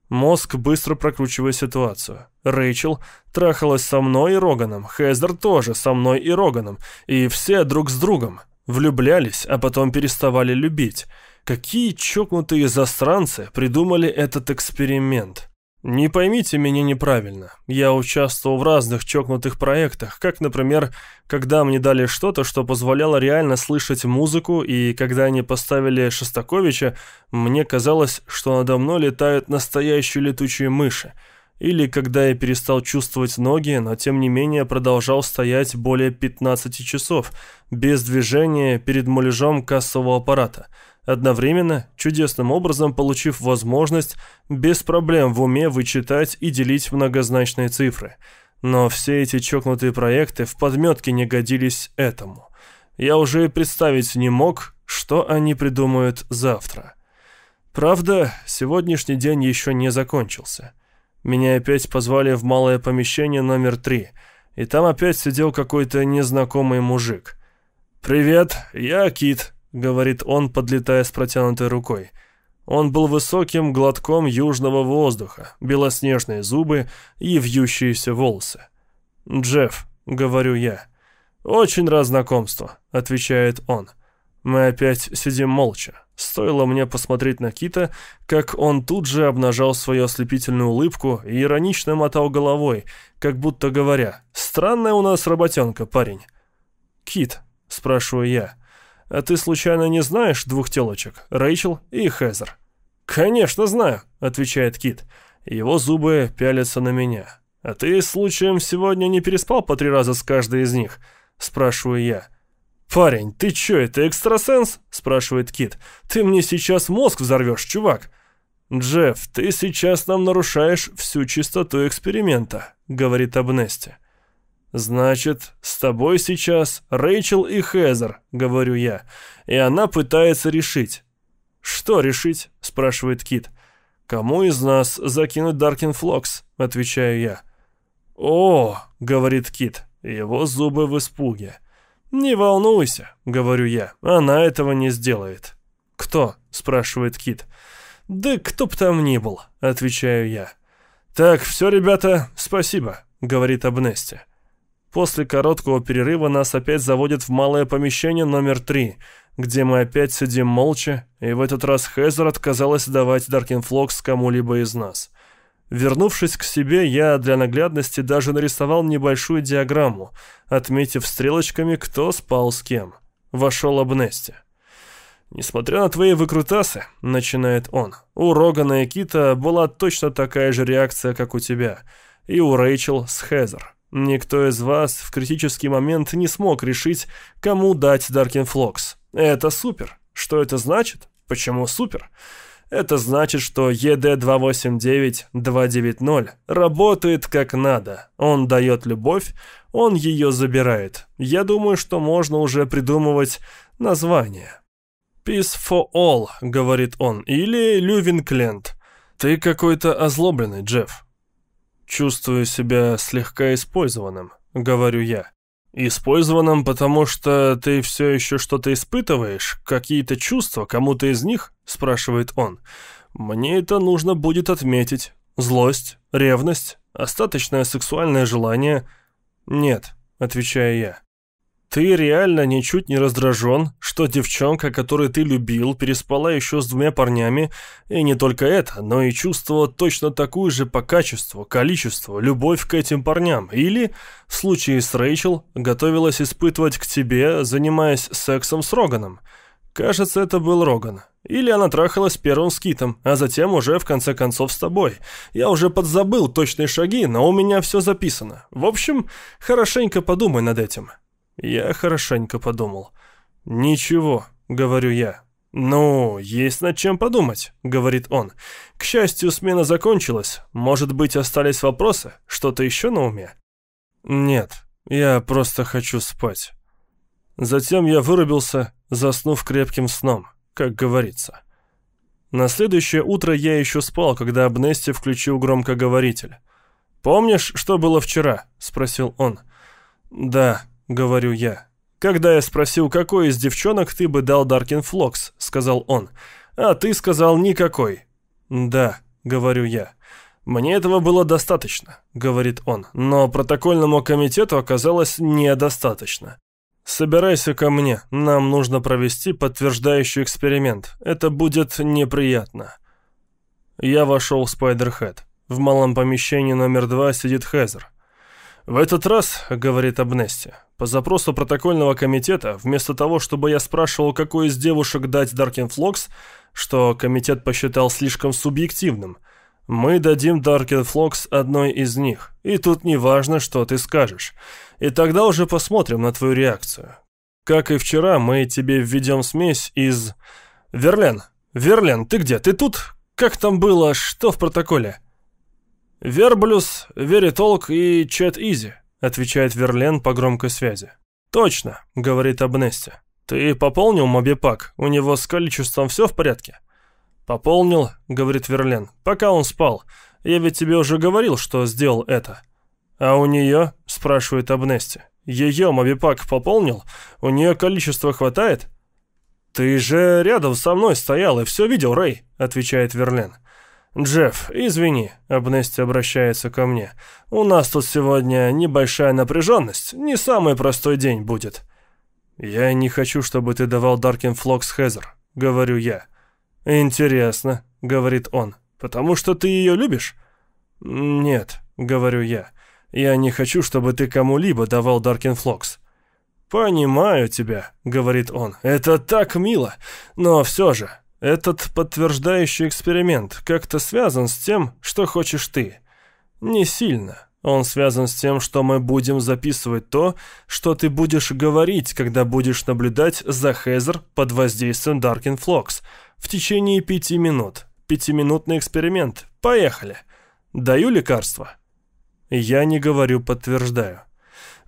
Мозг быстро прокручивает ситуацию. Рэйчел трахалась со мной и Роганом, Хезер тоже со мной и Роганом, и все друг с другом. Влюблялись, а потом переставали любить. Какие чокнутые застранцы придумали этот эксперимент? Не поймите меня неправильно. Я участвовал в разных чокнутых проектах, как, например, когда мне дали что-то, что позволяло реально слышать музыку, и когда они поставили Шостаковича, мне казалось, что надо мной летают настоящие летучие мыши. Или когда я перестал чувствовать ноги, но тем не менее продолжал стоять более 15 часов, без движения перед муляжом кассового аппарата – одновременно чудесным образом получив возможность без проблем в уме вычитать и делить многозначные цифры. Но все эти чокнутые проекты в подметке не годились этому. Я уже и представить не мог, что они придумают завтра. Правда, сегодняшний день еще не закончился. Меня опять позвали в малое помещение номер три, и там опять сидел какой-то незнакомый мужик. «Привет, я Кит», — говорит он, подлетая с протянутой рукой. Он был высоким глотком южного воздуха, белоснежные зубы и вьющиеся волосы. «Джефф», — говорю я. «Очень рад знакомству», — отвечает он. Мы опять сидим молча. Стоило мне посмотреть на Кита, как он тут же обнажал свою ослепительную улыбку и иронично мотал головой, как будто говоря, «Странная у нас работенка, парень». «Кит», — спрашиваю я, а ты случайно не знаешь двух телочек, Рэйчел и Хезер?» «Конечно знаю», — отвечает Кит. Его зубы пялятся на меня. «А ты, случаем, сегодня не переспал по три раза с каждой из них?» — спрашиваю я. «Парень, ты чё, это экстрасенс?» — спрашивает Кит. «Ты мне сейчас мозг взорвешь, чувак!» «Джефф, ты сейчас нам нарушаешь всю чистоту эксперимента», — говорит Абнести. «Значит, с тобой сейчас Рэйчел и Хезер», — говорю я, и она пытается решить. «Что решить?» — спрашивает Кит. «Кому из нас закинуть Даркин Флокс?» — отвечаю я. «О!» — говорит Кит, его зубы в испуге. «Не волнуйся», — говорю я, — «она этого не сделает». «Кто?» — спрашивает Кит. «Да кто б там ни был», — отвечаю я. «Так, все, ребята, спасибо», — говорит Абнести. После короткого перерыва нас опять заводят в малое помещение номер три, где мы опять сидим молча, и в этот раз Хезер отказалась давать Даркенфлокс кому-либо из нас. Вернувшись к себе, я для наглядности даже нарисовал небольшую диаграмму, отметив стрелочками, кто спал с кем. Вошел Абнести. «Несмотря на твои выкрутасы», — начинает он, — «у Рогана и Кита была точно такая же реакция, как у тебя, и у Рэйчел с Хезер». Никто из вас в критический момент не смог решить, кому дать Даркин Флокс. Это супер. Что это значит? Почему супер? Это значит, что ЕД-289-290 работает как надо. Он дает любовь, он ее забирает. Я думаю, что можно уже придумывать название. «Peace for all», — говорит он, или «Лювинкленд». Ты какой-то озлобленный, Джефф. «Чувствую себя слегка использованным», — говорю я. «Использованным, потому что ты все еще что-то испытываешь? Какие-то чувства кому-то из них?» — спрашивает он. «Мне это нужно будет отметить. Злость, ревность, остаточное сексуальное желание?» «Нет», — отвечаю я. Ты реально ничуть не раздражен, что девчонка, которую ты любил, переспала еще с двумя парнями, и не только это, но и чувствовала точно такую же по качеству, количеству, любовь к этим парням, или, в случае с Рэйчел, готовилась испытывать к тебе, занимаясь сексом с Роганом. Кажется, это был Роган. Или она трахалась первым с Китом, а затем уже в конце концов с тобой. Я уже подзабыл точные шаги, но у меня все записано. В общем, хорошенько подумай над этим. Я хорошенько подумал. «Ничего», — говорю я. «Ну, есть над чем подумать», — говорит он. «К счастью, смена закончилась. Может быть, остались вопросы? Что-то еще на уме?» «Нет, я просто хочу спать». Затем я вырубился, заснув крепким сном, как говорится. На следующее утро я еще спал, когда Абнести включил громкоговоритель. «Помнишь, что было вчера?» — спросил он. «Да», говорю я. «Когда я спросил, какой из девчонок ты бы дал Даркин Флокс», — сказал он. «А ты сказал никакой». «Да», — говорю я. «Мне этого было достаточно», — говорит он, «но протокольному комитету оказалось недостаточно. Собирайся ко мне, нам нужно провести подтверждающий эксперимент. Это будет неприятно». Я вошел в Спайдерхед. В малом помещении номер два сидит Хезер. «В этот раз, — говорит Абнести, — по запросу протокольного комитета, вместо того, чтобы я спрашивал, какой из девушек дать Darkenfloxx, что комитет посчитал слишком субъективным, мы дадим Darkenfloxx одной из них, и тут не важно, что ты скажешь. И тогда уже посмотрим на твою реакцию. Как и вчера, мы тебе введем смесь из... Верлен, Верлен, ты где? Ты тут? Как там было? Что в протоколе?» «Верблюс, Веритолк и Чет Изи», — отвечает Верлен по громкой связи. «Точно», — говорит Абнести. «Ты пополнил мобипак? У него с количеством все в порядке?» «Пополнил», — говорит Верлен, — «пока он спал. Я ведь тебе уже говорил, что сделал это». «А у нее?» — спрашивает Абнести. «Ее мобипак пополнил? У нее количество хватает?» «Ты же рядом со мной стоял и все видел, Рэй», — отвечает Верлен. «Джефф, извини», — Абнести обращается ко мне. «У нас тут сегодня небольшая напряженность. Не самый простой день будет». «Я не хочу, чтобы ты давал Даркин Флокс Хезер», — говорю я. «Интересно», — говорит он. «Потому что ты ее любишь?» «Нет», — говорю я. «Я не хочу, чтобы ты кому-либо давал Даркин Флокс». «Понимаю тебя», — говорит он. «Это так мило. Но все же, этот подтверждающий эксперимент как-то связан с тем, что хочешь ты. Не сильно. Он связан с тем, что мы будем записывать то, что ты будешь говорить, когда будешь наблюдать за Хезер под воздействием Даркин Флокс в течение пяти минут. Пятиминутный эксперимент. Поехали. Даю лекарство. Я не говорю «подтверждаю».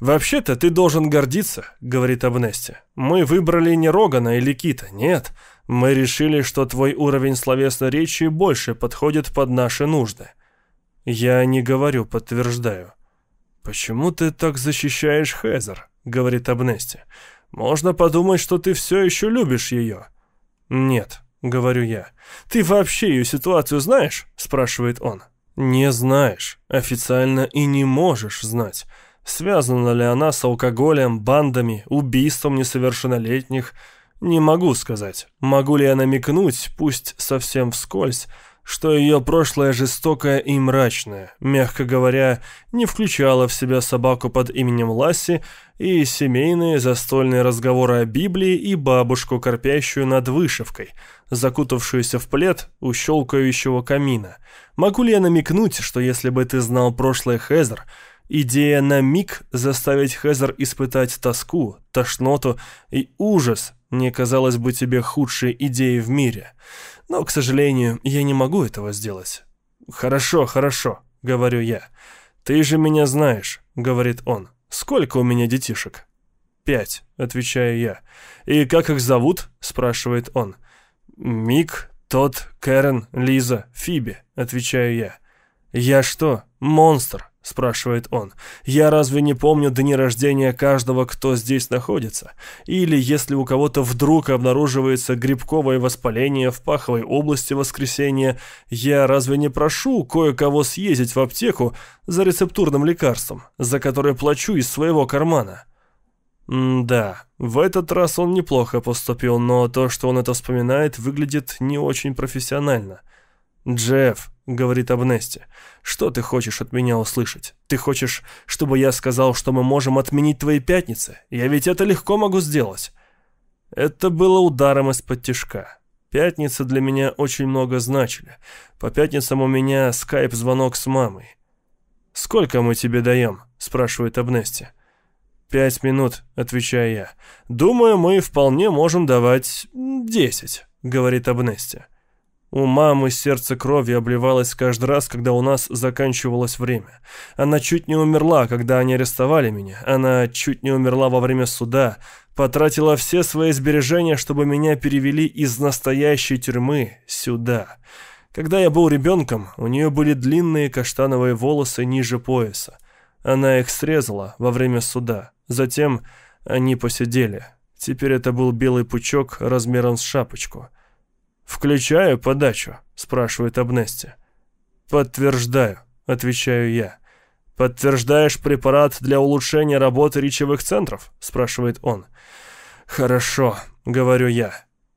«Вообще-то ты должен гордиться», — говорит Абнести. «Мы выбрали не Рогана или Кита, нет. Мы решили, что твой уровень словесной речи больше подходит под наши нужды. Я не говорю, подтверждаю. Почему ты так защищаешь Хезер? говорит Абнести. Можно подумать, что ты все еще любишь ее. Нет, говорю я. Ты вообще ее ситуацию знаешь? спрашивает он. Не знаешь, официально и не можешь знать. Связана ли она с алкоголем, бандами, убийством несовершеннолетних, не могу сказать, могу ли я намекнуть, пусть совсем вскользь, что ее прошлое жестокое и мрачное, мягко говоря, не включало в себя собаку под именем Ласси и семейные застольные разговоры о Библии и бабушку, корпящую над вышивкой, закутавшуюся в плед у щелкающего камина. Могу ли я намекнуть, что если бы ты знал прошлое Хезер, идея на миг заставить Хезер испытать тоску, тошноту и ужас не казалось бы тебе худшей идеей в мире. Но, к сожалению, я не могу этого сделать. «Хорошо, хорошо», — говорю я. «Ты же меня знаешь», — говорит он. «Сколько у меня детишек?» «Пять», — отвечаю я. «И как их зовут?» — спрашивает он. «Мик, Тот, Кэрен, Лиза, Фиби», — отвечаю я. «Я что, монстр?» — спрашивает он. «Я разве не помню дни рождения каждого, кто здесь находится? Или если у кого-то вдруг обнаруживается грибковое воспаление в паховой области воскресенья, я разве не прошу кое-кого съездить в аптеку за рецептурным лекарством, за которое плачу из своего кармана?» да, в этот раз он неплохо поступил, но то, что он это вспоминает, выглядит не очень профессионально. «Джефф», — говорит Абнести, — «что ты хочешь от меня услышать? Ты хочешь, чтобы я сказал, что мы можем отменить твои пятницы? Я ведь это легко могу сделать». Это было ударом из-под тишка. Пятницы для меня очень много значили. По пятницам у меня скайп-звонок с мамой. «Сколько мы тебе даем?» — спрашивает Абнести. «Пять минут», — отвечаю я. «Думаю, мы вполне можем давать десять», — говорит Абнести. У мамы сердце кровью обливалось каждый раз, когда у нас заканчивалось время. Она чуть не умерла, когда они арестовали меня. Она чуть не умерла во время суда. Потратила все свои сбережения, чтобы меня перевели из настоящей тюрьмы сюда. Когда я был ребенком, у нее были длинные каштановые волосы ниже пояса. Она их срезала во время суда. Затем они посидели. Теперь это был белый пучок размером с шапочку. «Включаю подачу?» – спрашивает Абнести. «Подтверждаю», – отвечаю я. «Подтверждаешь препарат для улучшения работы речевых центров?» – спрашивает он. «Хорошо», — говорю я.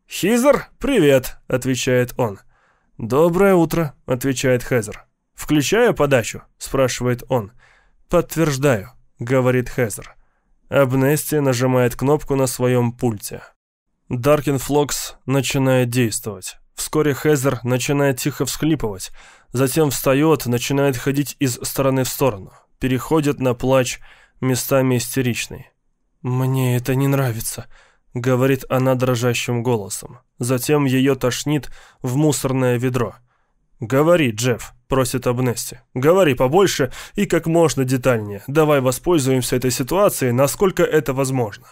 «Хизер, привет», — отвечает он. «Доброе утро», — отвечает Хезер. «Включаю подачу?» — спрашивает он. «Подтверждаю», — говорит Хезер. Абнести нажимает кнопку на своем пульте. Даркин Флокс начинает действовать. Вскоре Хезер начинает тихо всхлипывать, затем встает, начинает ходить из стороны в сторону, переходит на плач, местами истеричный. «Мне это не нравится», — говорит она дрожащим голосом. Затем ее тошнит в мусорное ведро. «Говори, Джефф», — просит Абнести. «Говори побольше и как можно детальнее. Давай воспользуемся этой ситуацией, насколько это возможно».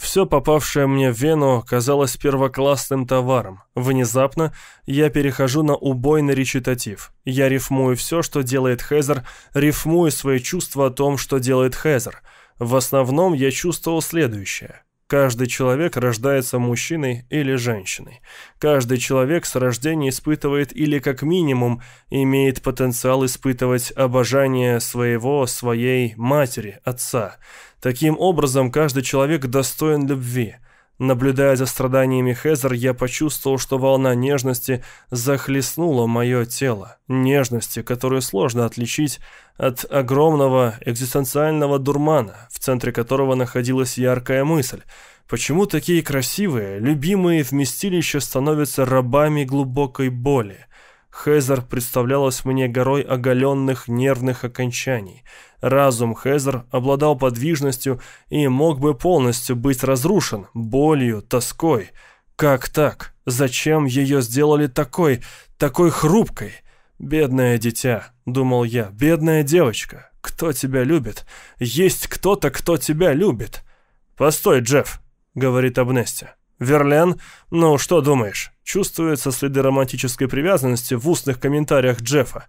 Все попавшее мне в вену казалось первоклассным товаром. Внезапно я перехожу на убойный речитатив. Я рифмую все, что делает Хезер, рифмую свои чувства о том, что делает Хезер. В основном я чувствовал следующее. Каждый человек рождается мужчиной или женщиной. Каждый человек с рождения испытывает или как минимум имеет потенциал испытывать обожание своего, своей матери, отца – Таким образом, каждый человек достоин любви. Наблюдая за страданиями Хезер, я почувствовал, что волна нежности захлестнула мое тело. Нежности, которую сложно отличить от огромного экзистенциального дурмана, в центре которого находилась яркая мысль. Почему такие красивые, любимые вместилища становятся рабами глубокой боли? Хезер представлялась мне горой оголенных нервных окончаний. Разум Хезер обладал подвижностью и мог бы полностью быть разрушен болью, тоской. Как так? Зачем ее сделали такой, такой хрупкой? «Бедное дитя», — думал я, — «бедная девочка. Кто тебя любит? Есть кто-то, кто тебя любит». «Постой, Джефф», — говорит Абнести. «Верлен, ну что думаешь?» Чувствуются следы романтической привязанности в устных комментариях Джеффа.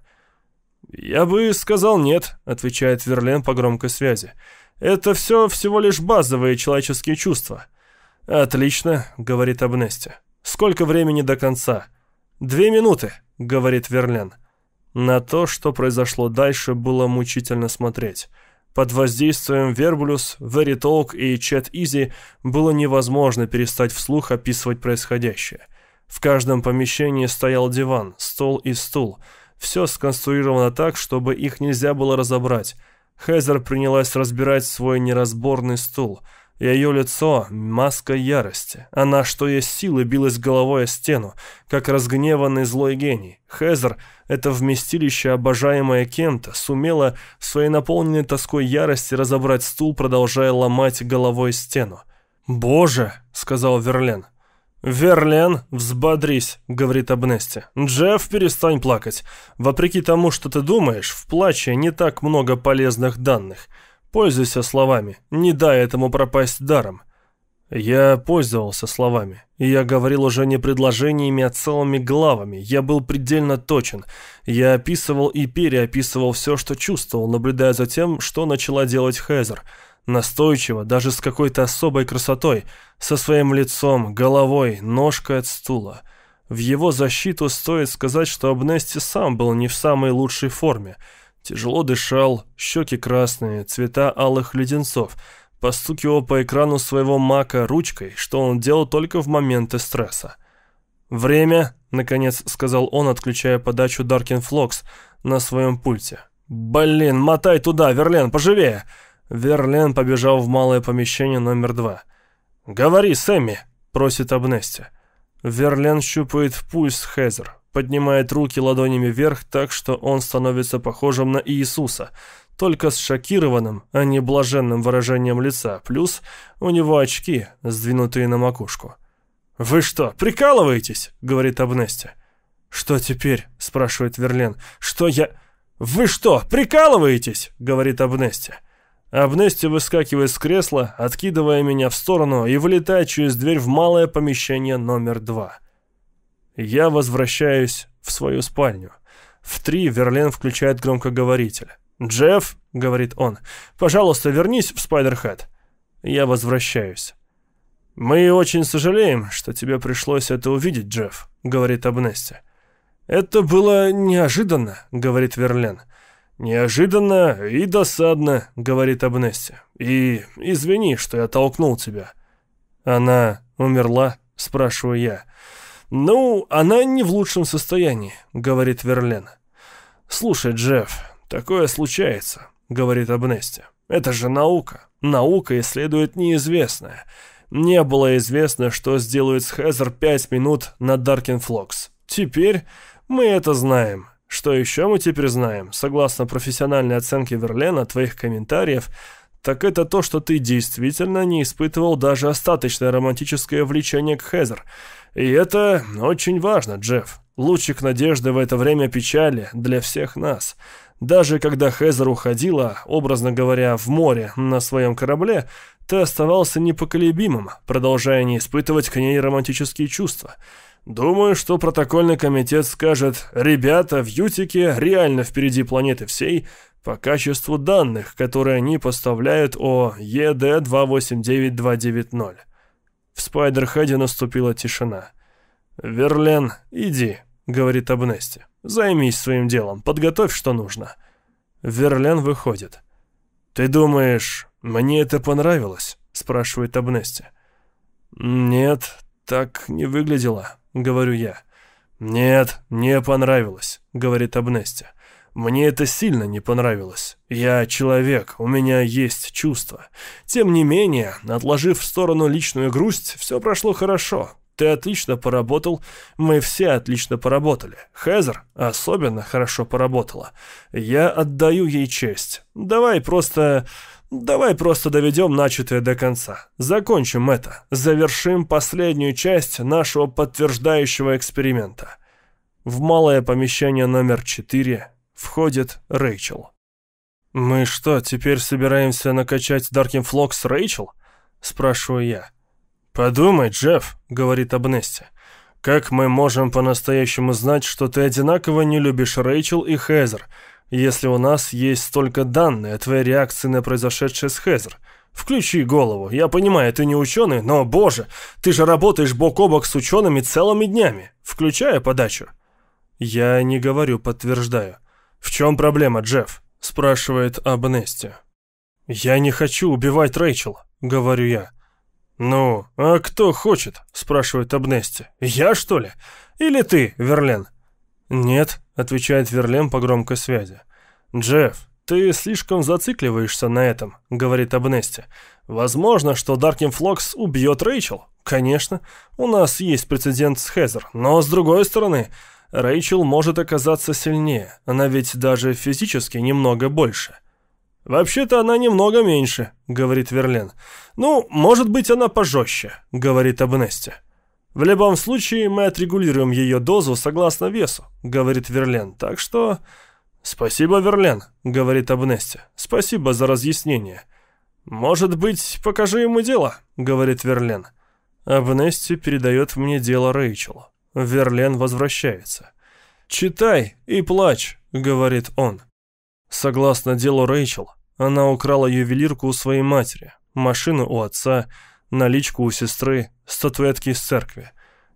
«Я бы сказал нет», — отвечает Верлен по громкой связи. «Это все всего лишь базовые человеческие чувства». «Отлично», — говорит Абнести. «Сколько времени до конца?» «Две минуты», — говорит Верлен. На то, что произошло дальше, было мучительно смотреть. Под воздействием Вербулюс, Веритолк и Чет Изи было невозможно перестать вслух описывать происходящее. В каждом помещении стоял диван, стол и стул. Все сконструировано так, чтобы их нельзя было разобрать. Хезер принялась разбирать свой неразборный стул. Ее лицо — маска ярости. Она, что есть силы, билась головой о стену, как разгневанный злой гений. Хезер, это вместилище, обожаемое кем-то, сумела в своей наполненной тоской ярости разобрать стул, продолжая ломать головой стену. «Боже!» — сказал Верлен. «Верлен, взбодрись», — говорит Абнести. «Джефф, перестань плакать. Вопреки тому, что ты думаешь, в плаче не так много полезных данных. Пользуйся словами, не дай этому пропасть даром». Я пользовался словами, я говорил уже не предложениями, а целыми главами. Я был предельно точен. Я описывал и переописывал все, что чувствовал, наблюдая за тем, что начала делать Хезер — Настойчиво, даже с какой-то особой красотой, со своим лицом, головой, ножкой от стула. В его защиту стоит сказать, что Абнести сам был не в самой лучшей форме. Тяжело дышал, щеки красные, цвета алых леденцов. постукивал по экрану своего мака ручкой, что он делал только в моменты стресса. «Время», — наконец сказал он, отключая подачу Даркин Флокс на своем пульте. «Блин, мотай туда, Верлен, поживее!» Верлен побежал в малое помещение номер два. «Говори, Сэмми!» — просит Абнести. Верлен щупает пульс Хезер, поднимает руки ладонями вверх так, что он становится похожим на Иисуса, только с шокированным, а не блаженным выражением лица, плюс у него очки, сдвинутые на макушку. «Вы что, прикалываетесь?» — говорит Абнести. «Что теперь?» — спрашивает Верлен. «Что я...» «Вы что, прикалываетесь?» — говорит Абнести. Абнести выскакивает с кресла, откидывая меня в сторону и вылетает через дверь в малое помещение номер два. Я возвращаюсь в свою спальню. В три Верлен включает громкоговоритель. «Джефф», — говорит он, — «пожалуйста, вернись в Спайдерхэт». Я возвращаюсь. «Мы очень сожалеем, что тебе пришлось это увидеть, Джефф», — говорит Абнести. «Это было неожиданно», — говорит Верлен. «Неожиданно и досадно», — говорит Абнести. «И извини, что я толкнул тебя». «Она умерла?» — спрашиваю я. «Ну, она не в лучшем состоянии», — говорит Верлен. «Слушай, Джефф, такое случается», — говорит Абнести. «Это же наука. Наука исследует неизвестное. Не было известно, что сделает с Хезер пять минут на Даркин Флокс. Теперь мы это знаем. Что еще мы теперь знаем? Согласно профессиональной оценке Верлена, твоих комментариев, так это то, что ты действительно не испытывал даже остаточное романтическое влечение к Хезер. И это очень важно, Джефф. Лучик надежды в это время печали для всех нас. Даже когда Хезер уходила, образно говоря, в море на своем корабле, ты оставался непоколебимым, продолжая не испытывать к ней романтические чувства. Думаю, что протокольный комитет скажет «Ребята в Ютике реально впереди планеты всей по качеству данных, которые они поставляют о ЕД-289290». В Спайдерхеде наступила тишина. «Верлен, иди», — говорит Абнести. «Займись своим делом, подготовь, что нужно». Верлен выходит. «Ты думаешь, мне это понравилось?» — спрашивает Абнести. «Нет, так не выглядело», — говорю я. «Нет, не понравилось», — говорит Абнести. «Мне это сильно не понравилось. Я человек, у меня есть чувства. Тем не менее, отложив в сторону личную грусть, все прошло хорошо. Ты отлично поработал, мы все отлично поработали. Хезер особенно хорошо поработала. Я отдаю ей честь. Давай просто... Давай просто доведем начатое до конца. Закончим это. Завершим последнюю часть нашего подтверждающего эксперимента. В малое помещение номер 4 входит Рэйчел. «Мы что, теперь собираемся накачать Даркин Флокс Рэйчел?» – спрашиваю я. «Подумай, Джефф», — говорит Абнести. «Как мы можем по-настоящему знать, что ты одинаково не любишь Рэйчел и Хезер, если у нас есть столько данных о твоей реакции на произошедшее с Хезер? Включи голову. Я понимаю, ты не ученый, но, боже, ты же работаешь бок о бок с учеными целыми днями. Включая подачу». Я не говорю, подтверждаю. «В чем проблема, Джефф?» — спрашивает Абнести. «Я не хочу убивать Рэйчел», — говорю я. «Ну, а кто хочет?» – спрашивает Абнести. «Я, что ли? Или ты, Верлен?» «Нет», – отвечает Верлен по громкой связи. «Джефф, ты слишком зацикливаешься на этом», — говорит Абнести. «Возможно, что Даркин Флокс убьет Рэйчел. Конечно, у нас есть прецедент с Хезер, но с другой стороны, Рэйчел может оказаться сильнее. Она ведь даже физически немного больше». «Вообще-то она немного меньше», — говорит Верлен. «Ну, может быть, она пожестче», — говорит Абнести. «В любом случае, мы отрегулируем ее дозу согласно весу», — говорит Верлен. «Так что...» «Спасибо, Верлен», — говорит Абнести. «Спасибо за разъяснение». «Может быть, покажи ему дело», — говорит Верлен. Абнести передает мне дело Рэйчел. Верлен возвращается. «Читай и плачь», — говорит он. Согласно делу Рэйчел, она украла ювелирку у своей матери, машину у отца, наличку у сестры, статуэтки из церкви.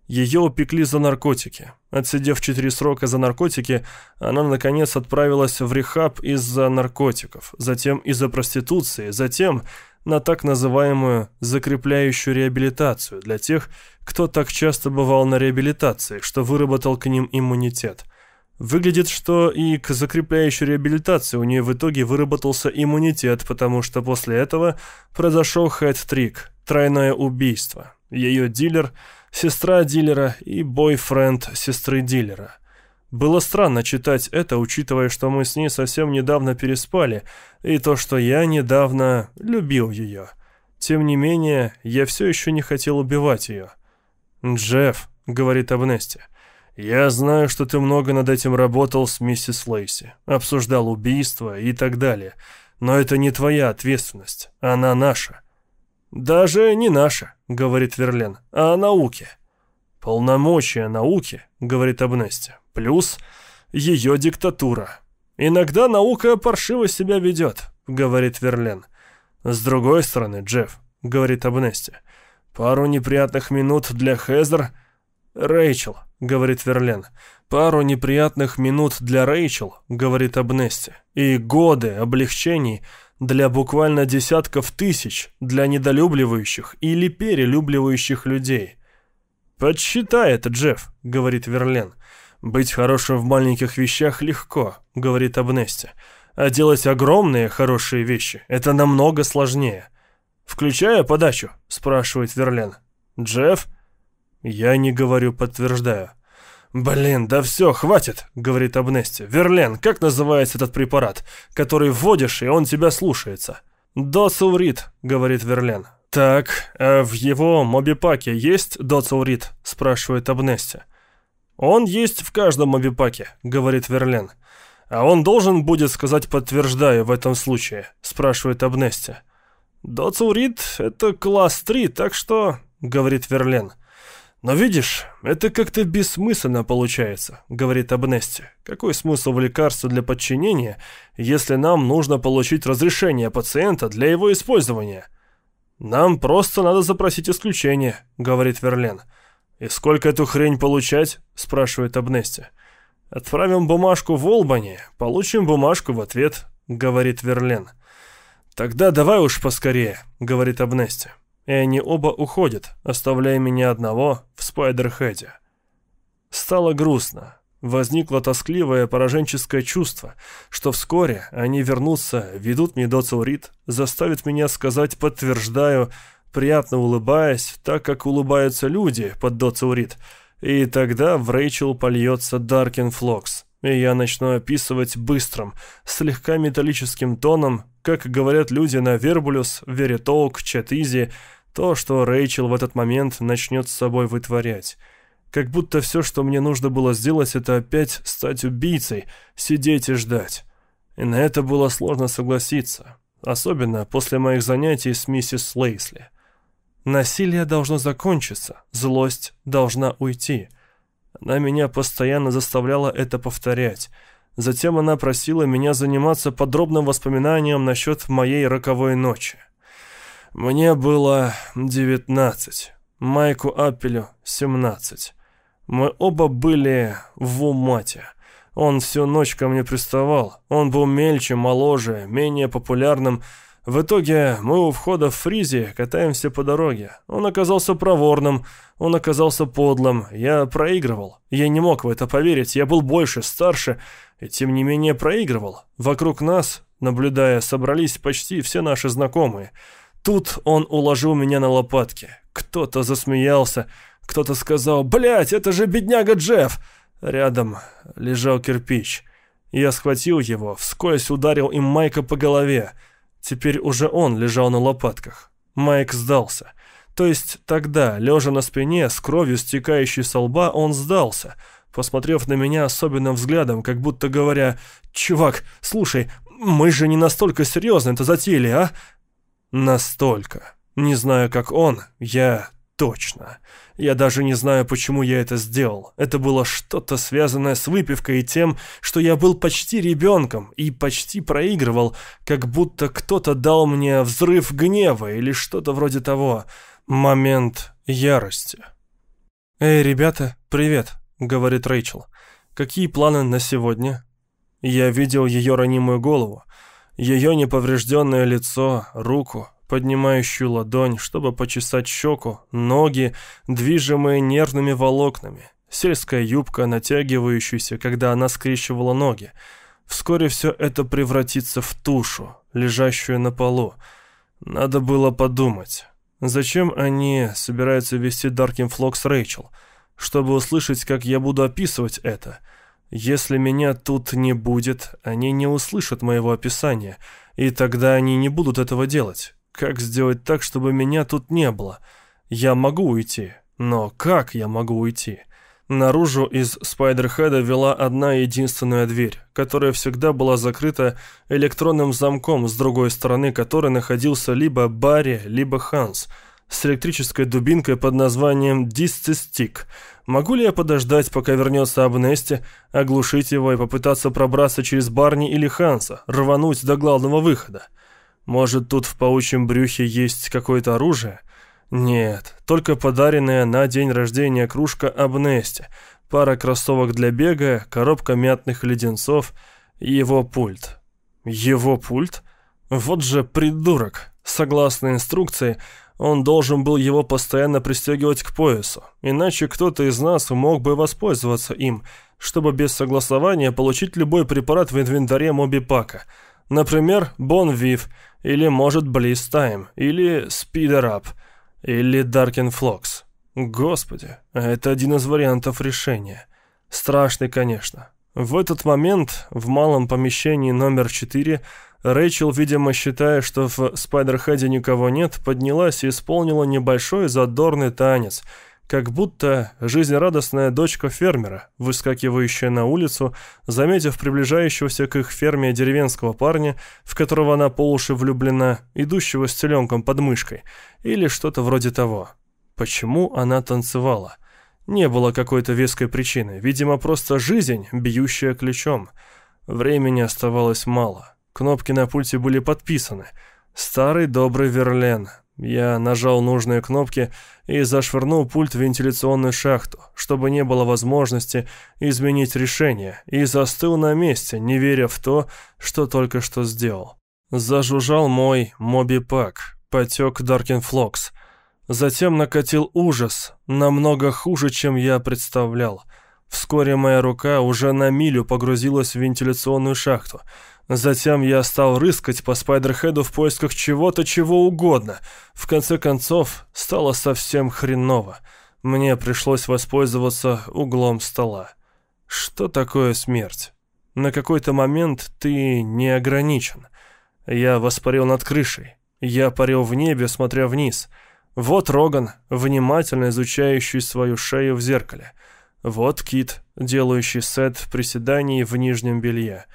Ее упекли за наркотики. Отсидев четыре срока за наркотики, она, наконец, отправилась в рехаб из-за наркотиков, затем из-за проституции, затем, на так называемую закрепляющую реабилитацию для тех, кто так часто бывал на реабилитации, что выработал к ним иммунитет. Выглядит, что и к закрепляющей реабилитации у нее в итоге выработался иммунитет, потому что после этого произошел хэт-трик, тройное убийство. Ее дилер, сестра дилера и бойфренд сестры дилера – было странно читать это, учитывая, что мы с ней совсем недавно переспали, и то, что я недавно любил ее. Тем не менее, я все еще не хотел убивать ее. «Джефф», — говорит Абнести, — «я знаю, что ты много над этим работал с миссис Лейси, обсуждал убийство и так далее, но это не твоя ответственность, она наша». «Даже не наша», — говорит Верлен, — «а науки». «Полномочия науки», — говорит Абнести, Плюс ее диктатура. Иногда наука паршиво себя ведет, говорит Верлен. С другой стороны, Джефф, говорит Абнести, пару неприятных минут для Хезер... Рэйчел, говорит Верлен. Пару неприятных минут для Рэйчел, говорит Абнести. И годы облегчений для буквально десятков тысяч для недолюбливающих или перелюбливающих людей. «Подсчитай это, Джефф», — говорит Верлен. «Быть хорошим в маленьких вещах легко», — говорит Абнести. «А делать огромные хорошие вещи — это намного сложнее». «Включая подачу?» — спрашивает Верлен. «Джефф?» Я не говорю, подтверждаю. «Блин, да все, хватит», — говорит Абнести. «Верлен, как называется этот препарат, который вводишь, и он тебя слушается?» «Доцилрит», — говорит Верлен. «Так, а в его мобипаке есть доцилрит?» — спрашивает Абнести. «Он есть в каждом мобипаке», — говорит Верлен. «А он должен будет сказать «подтверждаю» в этом случае», — спрашивает Абнести. «Доцурит — это класс 3, так что...» — говорит Верлен. «Но видишь, это как-то бессмысленно получается», — говорит Абнести. «Какой смысл в лекарстве для подчинения, если нам нужно получить разрешение пациента для его использования?» «Нам просто надо запросить исключение», — говорит Верлен. «И сколько эту хрень получать?» – спрашивает Абнести. «Отправим бумажку в Олбани, получим бумажку в ответ», – говорит Верлен. «Тогда давай уж поскорее», – говорит Абнести. И они оба уходят, оставляя меня одного в Спайдерхеде. Стало грустно. Возникло тоскливое пораженческое чувство, что вскоре они вернутся, ведут мне до Цаурит, заставят меня сказать «подтверждаю», приятно улыбаясь, так как улыбаются люди под доцаурит. И тогда в Рэйчел польется Даркин Флокс, и я начну описывать быстрым, слегка металлическим тоном, как говорят люди на Вербулюс, Веритолк, Чатизи, то, что Рэйчел в этот момент начнет с собой вытворять. Как будто все, что мне нужно было сделать, это опять стать убийцей, сидеть и ждать. И на это было сложно согласиться, особенно после моих занятий с миссис Лейсли. Насилие должно закончиться, злость должна уйти. Она меня постоянно заставляла это повторять. Затем она просила меня заниматься подробным воспоминанием насчет моей роковой ночи. Мне было 19, Майку Аппелю 17. Мы оба были в умате. Он всю ночь ко мне приставал. Он был мельче, моложе, менее популярным, в итоге мы у входа в Фризи катаемся по дороге. Он оказался проворным, он оказался подлым. Я проигрывал. Я не мог в это поверить. Я был больше, старше, и тем не менее проигрывал. Вокруг нас, наблюдая, собрались почти все наши знакомые. Тут он уложил меня на лопатки. Кто-то засмеялся, кто-то сказал «Блядь, это же бедняга Джефф!» Рядом лежал кирпич. Я схватил его, вскользь ударил им Майка по голове. Теперь уже он лежал на лопатках. Майк сдался. То есть тогда, лежа на спине, с кровью стекающей со лба, он сдался, посмотрев на меня особенным взглядом, как будто говоря, «Чувак, слушай, мы же не настолько серьезно это затеяли, а?» Настолько. Не знаю, как он, я точно. Я даже не знаю, почему я это сделал. Это было что-то связанное с выпивкой и тем, что я был почти ребенком и почти проигрывал, как будто кто-то дал мне взрыв гнева или что-то вроде того. Момент ярости. «Эй, ребята, привет», — говорит Рэйчел. «Какие планы на сегодня?» Я видел ее ранимую голову, ее неповрежденное лицо, руку, поднимающую ладонь, чтобы почесать щеку, ноги, движимые нервными волокнами, сельская юбка, натягивающаяся, когда она скрещивала ноги. Вскоре все это превратится в тушу, лежащую на полу. Надо было подумать. Зачем они собираются вести Даркин Флок с Рэйчел? Чтобы услышать, как я буду описывать это. Если меня тут не будет, они не услышат моего описания, и тогда они не будут этого делать. Как сделать так, чтобы меня тут не было? Я могу уйти, но как я могу уйти? Наружу из Спайдерхеда вела одна единственная дверь, которая всегда была закрыта электронным замком, с другой стороны которой находился либо Барри, либо Ханс, с электрической дубинкой под названием «Дисцистик». Могу ли я подождать, пока вернется Абнести, оглушить его и попытаться пробраться через Барни или Ханса, рвануть до главного выхода? Может, тут в паучьем брюхе есть какое-то оружие? Нет, только подаренная на день рождения кружка Абнести, пара кроссовок для бега, коробка мятных леденцов и его пульт. Его пульт? Вот же придурок. Согласно инструкции, он должен был его постоянно пристегивать к поясу, иначе кто-то из нас мог бы воспользоваться им, чтобы без согласования получить любой препарат в инвентаре Моби Пака. Например, Bonviv, или, может, BlissTyme, или SpeedErUp – или Darkenfloxx. Господи, это один из вариантов решения. Страшный, конечно. В этот момент в малом помещении номер 4 Рэйчел, видимо, считая, что в Спайдерхеде никого нет, поднялась и исполнила небольшой задорный танец – как будто жизнерадостная дочка фермера, выскакивающая на улицу, заметив приближающегося к их ферме деревенского парня, в которого она по уши влюблена, идущего с теленком под мышкой, или что-то вроде того. Почему она танцевала? Не было какой-то веской причины, видимо, просто жизнь, бьющая ключом. Времени оставалось мало. Кнопки на пульте были подписаны. Старый добрый Верлен, я нажал нужные кнопки и зашвырнул пульт в вентиляционную шахту, чтобы не было возможности изменить решение, и застыл на месте, не веря в то, что только что сделал. Зажужжал мой моби-пак, потек Даркинфлокс. Затем накатил ужас, намного хуже, чем я представлял. Вскоре моя рука уже на милю погрузилась в вентиляционную шахту — Затем я стал рыскать по Спайдерхеду в поисках чего-то, чего угодно. В конце концов, стало совсем хреново. Мне пришлось воспользоваться углом стола. Что такое смерть? На какой-то момент ты не ограничен. Я воспарил над крышей. Я парил в небе, смотря вниз. Вот Роган, внимательно изучающий свою шею в зеркале. Вот Кит, делающий сет приседаний в нижнем белье.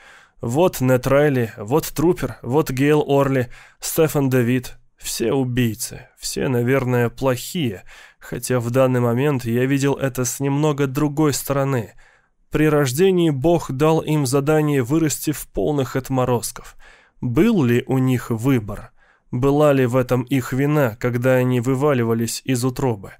Вот Нет Райли, вот Трупер, вот Гейл Орли, Стефан Давид. Все убийцы, все, наверное, плохие, хотя в данный момент я видел это с немного другой стороны. При рождении Бог дал им задание вырасти в полных отморозков. Был ли у них выбор? Была ли в этом их вина, когда они вываливались из утробы?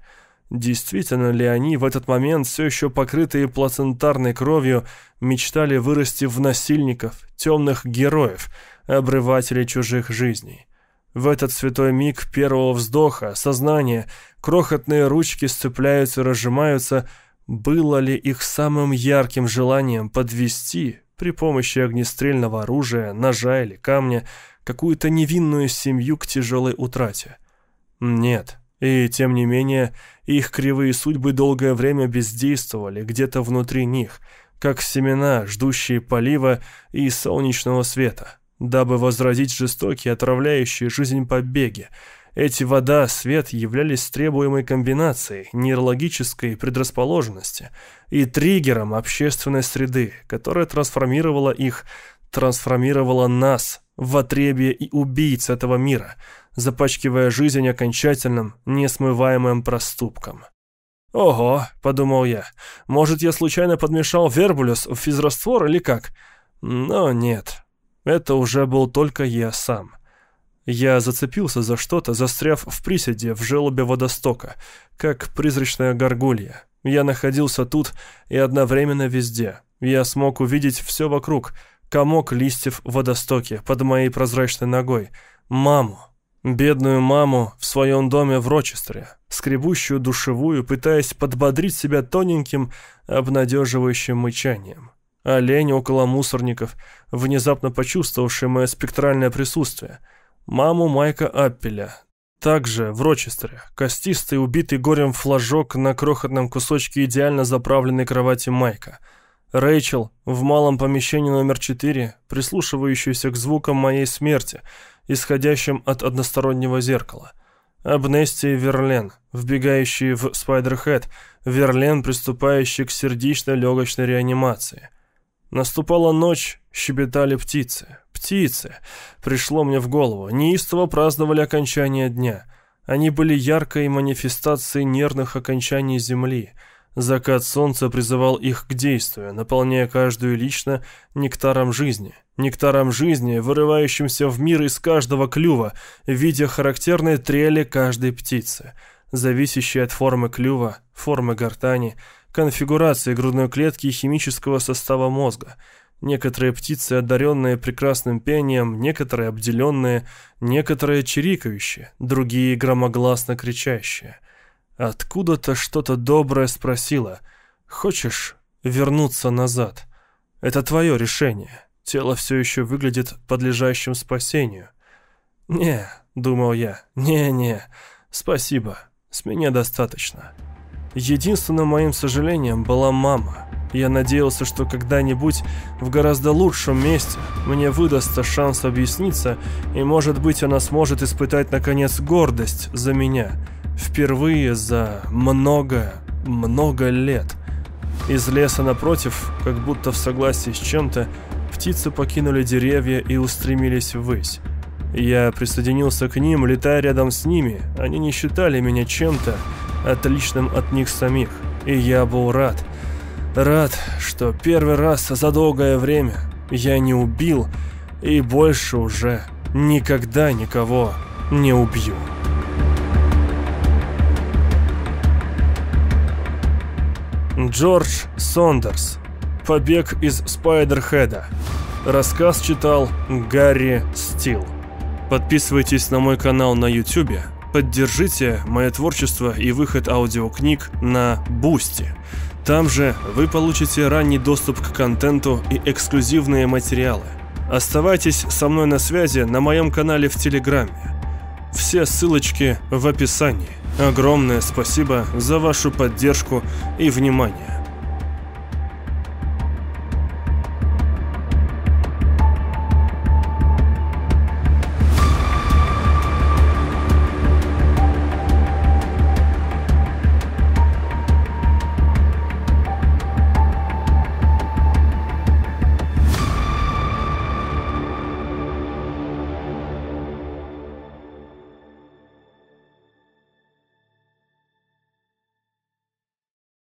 Действительно ли они в этот момент, все еще покрытые плацентарной кровью, мечтали вырасти в насильников, темных героев, обрывателей чужих жизней? В этот святой миг первого вздоха, сознания, крохотные ручки сцепляются и разжимаются, было ли их самым ярким желанием подвести при помощи огнестрельного оружия, ножа или камня какую-то невинную семью к тяжелой утрате? Нет. И, тем не менее, их кривые судьбы долгое время бездействовали где-то внутри них, как семена, ждущие полива и солнечного света, дабы возродить жестокие, отравляющие жизнь побеги. Эти вода, свет являлись требуемой комбинацией нейрологической предрасположенности и триггером общественной среды, которая трансформировала их, трансформировала нас в отребье и убийц этого мира – запачкивая жизнь окончательным, несмываемым проступком. «Ого», — подумал я, — «может, я случайно подмешал вербулюс в физраствор или как?» Но нет, это уже был только я сам. Я зацепился за что-то, застряв в приседе в желобе водостока, как призрачная горгулья. Я находился тут и одновременно везде. Я смог увидеть все вокруг, комок листьев в водостоке под моей прозрачной ногой, маму, Бедную маму в своем доме в Рочестере, скребущую душевую, пытаясь подбодрить себя тоненьким, обнадеживающим мычанием. Олень около мусорников, внезапно почувствовавший мое спектральное присутствие. Маму Майка Аппеля, также в Рочестере, костистый, убитый горем флажок на крохотном кусочке идеально заправленной кровати Майка. Рэйчел в малом помещении номер 4, прислушивающаяся к звукам моей смерти, исходящим от одностороннего зеркала. Абнести Верлен, вбегающие в Спайдерхед, Верлен, приступающий к сердечно-легочной реанимации. Наступала ночь, щебетали птицы. Птицы. Пришло мне в голову. Неистово праздновали окончание дня. Они были яркой манифестацией нервных окончаний Земли. Закат солнца призывал их к действию, наполняя каждую лично нектаром жизни. Нектаром жизни, вырывающимся в мир из каждого клюва, в виде характерной трели каждой птицы, зависящей от формы клюва, формы гортани, конфигурации грудной клетки и химического состава мозга – Некоторые птицы, одаренные прекрасным пением, некоторые обделенные, некоторые чирикающие, другие громогласно кричащие. Откуда-то что-то доброе спросило «Хочешь вернуться назад?» Это твое решение. Тело все еще выглядит подлежащим спасению. «Не», — думал я, — «не-не, спасибо, с меня достаточно». Единственным моим сожалением была мама. Я надеялся, что когда-нибудь в гораздо лучшем месте мне выдастся шанс объясниться, и, может быть, она сможет испытать, наконец, гордость за меня. Впервые за много, много лет. Из леса напротив, как будто в согласии с чем-то, птицы покинули деревья и устремились ввысь. Я присоединился к ним, летая рядом с ними. Они не считали меня чем-то отличным от них самих. И я был рад, Рад, что первый раз за долгое время я не убил и больше уже никогда никого не убью. Джордж Сондерс. Побег из Спайдерхеда. Рассказ читал Гарри Стил. Подписывайтесь на мой канал на YouTube. Поддержите мое творчество и выход аудиокниг на Бусти. Там же вы получите ранний доступ к контенту и эксклюзивные материалы. Оставайтесь со мной на связи на моем канале в Телеграме. Все ссылочки в описании. Огромное спасибо за вашу поддержку и внимание.